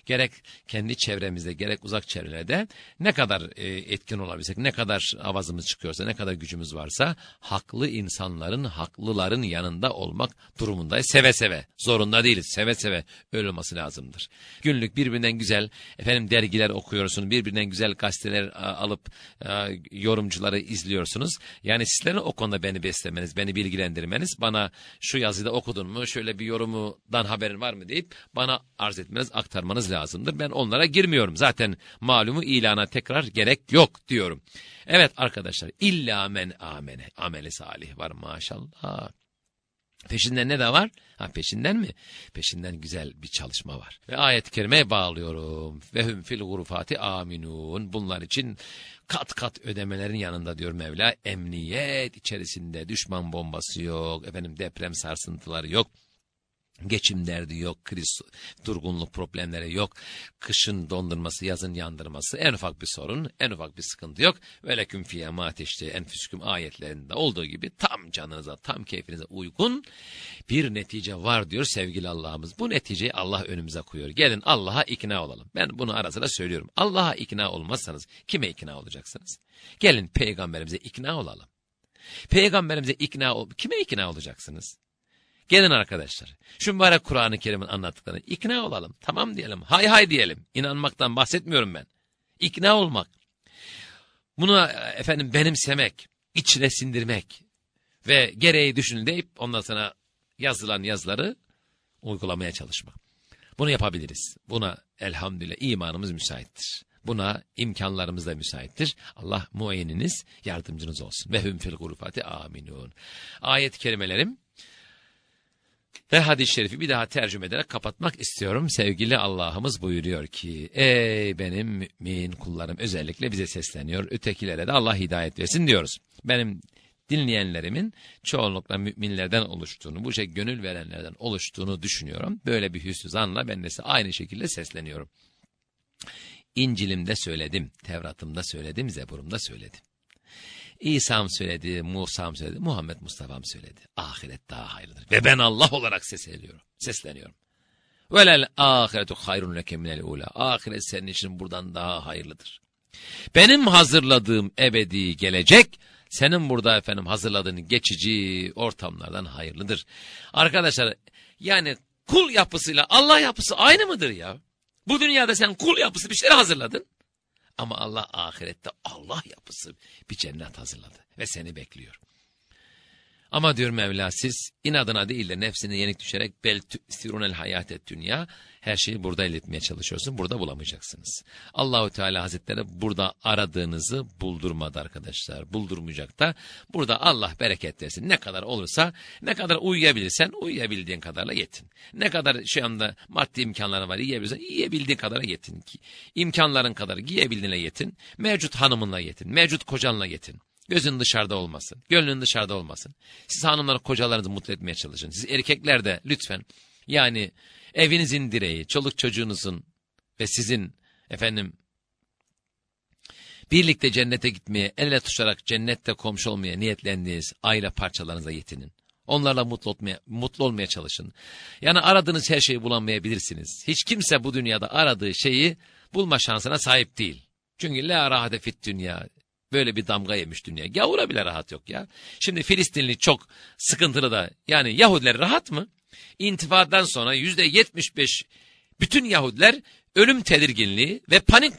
Speaker 1: gerek kendi çevremizde, gerek uzak çevrelerde ne kadar e, etkin olabilsek, ne kadar avazımız çıkıyorsa, ne kadar gücümüz varsa, haklı insanların, haklıların yanında olmak durumundayız. Seve seve, zorunda değiliz, seve seve öyle lazımdır. Günlük birbirinden güzel, efendim dergiler okuyorsunuz, birbirinden güzel gazeteler alıp yorumcuları izliyorsunuz. Yani sizlerin o konuda beni beslemeniz, beni bilgilendirmeniz, bana şu yazıda okudun mu, şöyle bir yorumudan haberin var mı deyip bana arz etmeniz, aktarmanız lazımdır. Ben onlara girmiyorum. Zaten malumu ilana tekrar gerek yok diyorum. Evet arkadaşlar, illa men amene, ameli salih var maşallah. Peşinden ne de var? Ha peşinden mi? Peşinden güzel bir çalışma var. Ve ayet-i kerimeye bağlıyorum. Ve hüm fil gurufati aminun. Bunlar için kat kat ödemelerin yanında diyor Mevla. Emniyet içerisinde düşman bombası yok. Efendim deprem sarsıntıları yok. Geçim derdi yok, kriz, durgunluk problemleri yok, kışın dondurması, yazın yandırması, en ufak bir sorun, en ufak bir sıkıntı yok. Veleküm fiyâ mâ ateşte enfüsküm ayetlerinde olduğu gibi tam canınıza, tam keyfinize uygun bir netice var diyor sevgili Allah'ımız. Bu neticeyi Allah önümüze koyuyor. Gelin Allah'a ikna olalım. Ben bunu ara sıra söylüyorum. Allah'a ikna olmazsanız kime ikna olacaksınız? Gelin peygamberimize ikna olalım. Peygamberimize ikna ol, kime ikna olacaksınız? Gelin arkadaşlar. Şu mübarek Kur'an-ı Kerim'in anlattıklarına ikna olalım. Tamam diyelim. Hay hay diyelim. İnanmaktan bahsetmiyorum ben. İkna olmak. Bunu efendim benimsemek, içine sindirmek ve gereği düşünün deyip ondan sonra yazılan yazıları uygulamaya çalışmak. Bunu yapabiliriz. Buna elhamdülillah imanımız müsaittir. Buna imkanlarımız da müsaittir. Allah muayyeniniz, yardımcınız olsun. Ve hüm gurufati aminun. Ayet kelimelerim ve hadis-i şerifi bir daha tercüme ederek kapatmak istiyorum. Sevgili Allah'ımız buyuruyor ki, ey benim mümin kullarım özellikle bize sesleniyor. Ötekilere de Allah hidayet versin diyoruz. Benim dinleyenlerimin çoğunlukla müminlerden oluştuğunu, bu şey gönül verenlerden oluştuğunu düşünüyorum. Böyle bir hüsnü zanla ben de size aynı şekilde sesleniyorum. İncil'imde söyledim, Tevrat'ımda söyledim, Zebur'umda söyledim. İsa'm söyledi, Musa'm söyledi, Muhammed Mustafa'm söyledi. Ahiret daha hayırlıdır. Ve ben Allah olarak sesleniyorum. Sesleniyorum. Velel ahiretu hayrun leke minel ula. Ahiret senin için buradan daha hayırlıdır. Benim hazırladığım ebedi gelecek, senin burada efendim hazırladığın geçici ortamlardan hayırlıdır. Arkadaşlar yani kul yapısıyla Allah yapısı aynı mıdır ya? Bu dünyada sen kul yapısı bir şeyler hazırladın. Ama Allah ahirette Allah yapısı bir cennet hazırladı ve seni bekliyor. Ama diyor Mevla siz inadına değil de nefsine yenik düşerek bel el hayatet dünya her şeyi burada elde etmeye çalışıyorsun. Burada bulamayacaksınız. Allahu Teala Hazretleri burada aradığınızı buldurmadı arkadaşlar. Buldurmayacak da burada Allah bereket versin. Ne kadar olursa ne kadar uyuyabilirsen uyuyabildiğin kadarla yetin. Ne kadar şu anda maddi imkanların var yiyebilirsen yiyebildiğin kadar yetin. İmkanların kadar giyebildiğinle yetin. Mevcut hanımınla yetin. Mevcut kocanla yetin. Gözün dışarıda olmasın. Gönlün dışarıda olmasın. Siz hanımlar kocalarınızı mutlu etmeye çalışın. Siz erkekler de lütfen yani evinizin direği, çoluk çocuğunuzun ve sizin efendim birlikte cennete gitmeye, el ele tutuşarak cennette komşu olmaya niyetlendiğiniz aile parçalarınıza yetinin. Onlarla mutlu olmaya, mutlu olmaya çalışın. Yani aradığınız her şeyi bulamayabilirsiniz. Hiç kimse bu dünyada aradığı şeyi bulma şansına sahip değil. Çünkü la rahate fit dünya. Böyle bir damga yemiş dünya. Gavura bile rahat yok ya. Şimdi Filistinli çok sıkıntılı da. Yani Yahudiler rahat mı? İntifadan sonra yüzde yetmiş beş bütün Yahudiler ölüm tedirginliği ve panik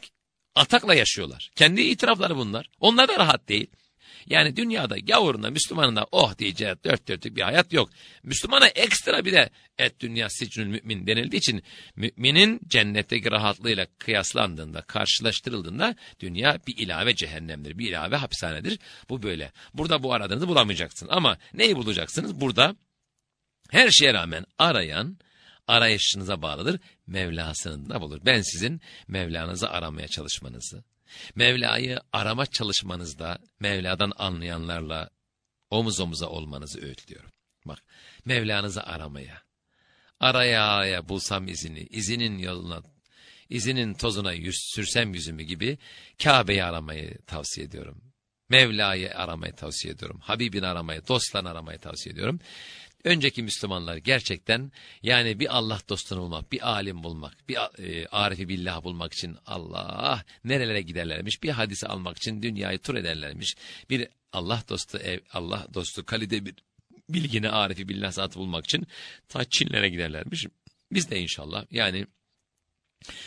Speaker 1: atakla yaşıyorlar. Kendi itirafları bunlar. Onlar da rahat değil. Yani dünyada gavurunda Müslümanında oh diyeceği dört dörtlük bir hayat yok. Müslümana ekstra bir de et dünya sicnül mümin denildiği için müminin cennetteki rahatlığıyla kıyaslandığında, karşılaştırıldığında dünya bir ilave cehennemdir, bir ilave hapishanedir. Bu böyle. Burada bu aradığınızı bulamayacaksınız. Ama neyi bulacaksınız? Burada her şeye rağmen arayan, arayışınıza bağlıdır. Mevlasını da bulur. Ben sizin Mevlanızı aramaya çalışmanızı, Mevla'yı arama çalışmanızda Mevla'dan anlayanlarla omuz omuza olmanızı öğütlüyorum. Bak Mevla'nızı aramaya, araya araya bulsam izini, izinin yoluna, izinin tozuna yüz, sürsem yüzümü gibi Kabe'yi aramayı tavsiye ediyorum. Mevla'yı aramayı tavsiye ediyorum. Habibini aramayı, dostlarını aramayı tavsiye ediyorum. Önceki Müslümanlar gerçekten yani bir Allah dostunu bulmak, bir alim bulmak, bir e, arifi billah bulmak için Allah nerelere giderlermiş, bir hadisi almak için dünyayı tur ederlermiş. Bir Allah dostu, ev, Allah dostu kalide bir bilgini arifi billah zatı bulmak için ta Çinlere giderlermiş. Biz de inşallah yani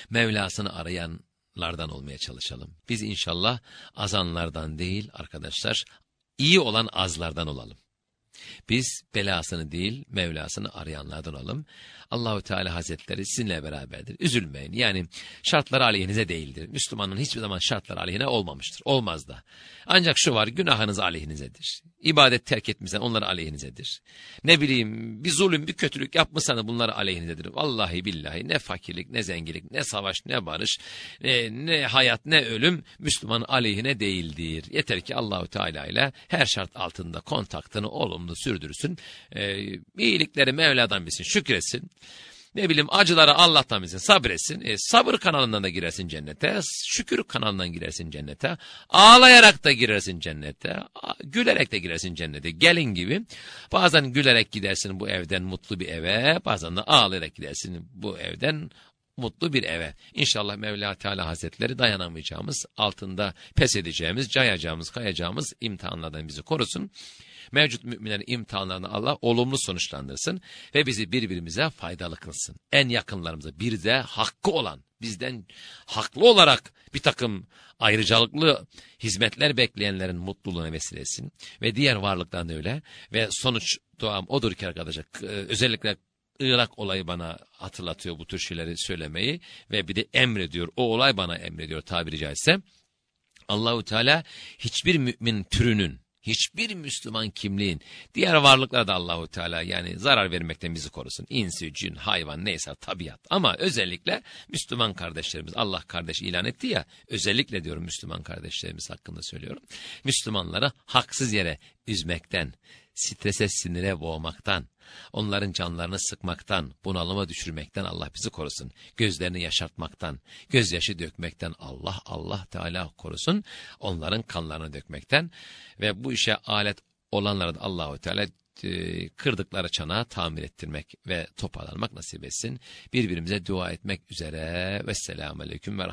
Speaker 1: Mevlasını arayanlardan olmaya çalışalım. Biz inşallah azanlardan değil arkadaşlar, iyi olan azlardan olalım. Biz belasını değil Mevlasını arayanlardan olalım. Allahu Teala Hazretleri sizinle beraberdir. Üzülmeyin. Yani şartlar aleyhinize değildir. Müslümanın hiçbir zaman şartlar aleyhine olmamıştır. Olmaz da. Ancak şu var günahınız aleyhinizedir. İbadet terk etmişsen onlar aleyhinizedir. Ne bileyim bir zulüm bir kötülük yapmışsan bunlar aleyhinizedir. Vallahi billahi ne fakirlik ne zenginlik ne savaş ne barış ne, ne hayat ne ölüm Müslüman aleyhine değildir. Yeter ki Allahu Teala ile her şart altında kontaktını olumlu sürdürsün. Ee, iyilikleri Mevla'dan bilsin şükretsin. Ne bileyim acıları Allah'tan bilsin sabretsin. E, sabır kanalından da girersin cennete. Şükür kanalından girersin cennete. Ağlayarak da girersin cennete. Gülerek de girersin cennete. Gelin gibi. Bazen gülerek gidersin bu evden mutlu bir eve. Bazen de ağlayarak gidersin bu evden mutlu bir eve. İnşallah Mevla Teala Hazretleri dayanamayacağımız, altında pes edeceğimiz, cayacağımız, kayacağımız imtihanlardan bizi korusun mevcut müminlerin imtihanlarını Allah olumlu sonuçlandırsın ve bizi birbirimize faydalı kılsın. En yakınlarımıza bir de hakkı olan, bizden haklı olarak bir takım ayrıcalıklı hizmetler bekleyenlerin mutluluğuna vesilesin ve diğer varlıklarında öyle ve sonuç duam odur ki arkadaşlar özellikle Irak olayı bana hatırlatıyor bu tür şeyleri söylemeyi ve bir de emrediyor. O olay bana emrediyor tabiri caizse. Allahu Teala hiçbir mümin türünün hiçbir Müslüman kimliğin diğer varlıklara da Allahu Teala yani zarar vermekten bizi korusun. İnsi, cin, hayvan neyse tabiat. Ama özellikle Müslüman kardeşlerimiz Allah kardeş ilan etti ya özellikle diyorum Müslüman kardeşlerimiz hakkında söylüyorum. Müslümanları haksız yere üzmekten, strese sinire boğmaktan, onların canlarını sıkmaktan, bunalıma düşürmekten Allah bizi korusun. Gözlerini yaşartmaktan, gözyaşı dökmekten Allah Allah Teala korusun. Onların kanlarını dökmekten ve bu işe alet olanlara da Allahu Teala e, kırdıkları çanağı tamir ettirmek ve toparlanmak nasip etsin. Birbirimize dua etmek üzere. Vesselamu Aleyküm ve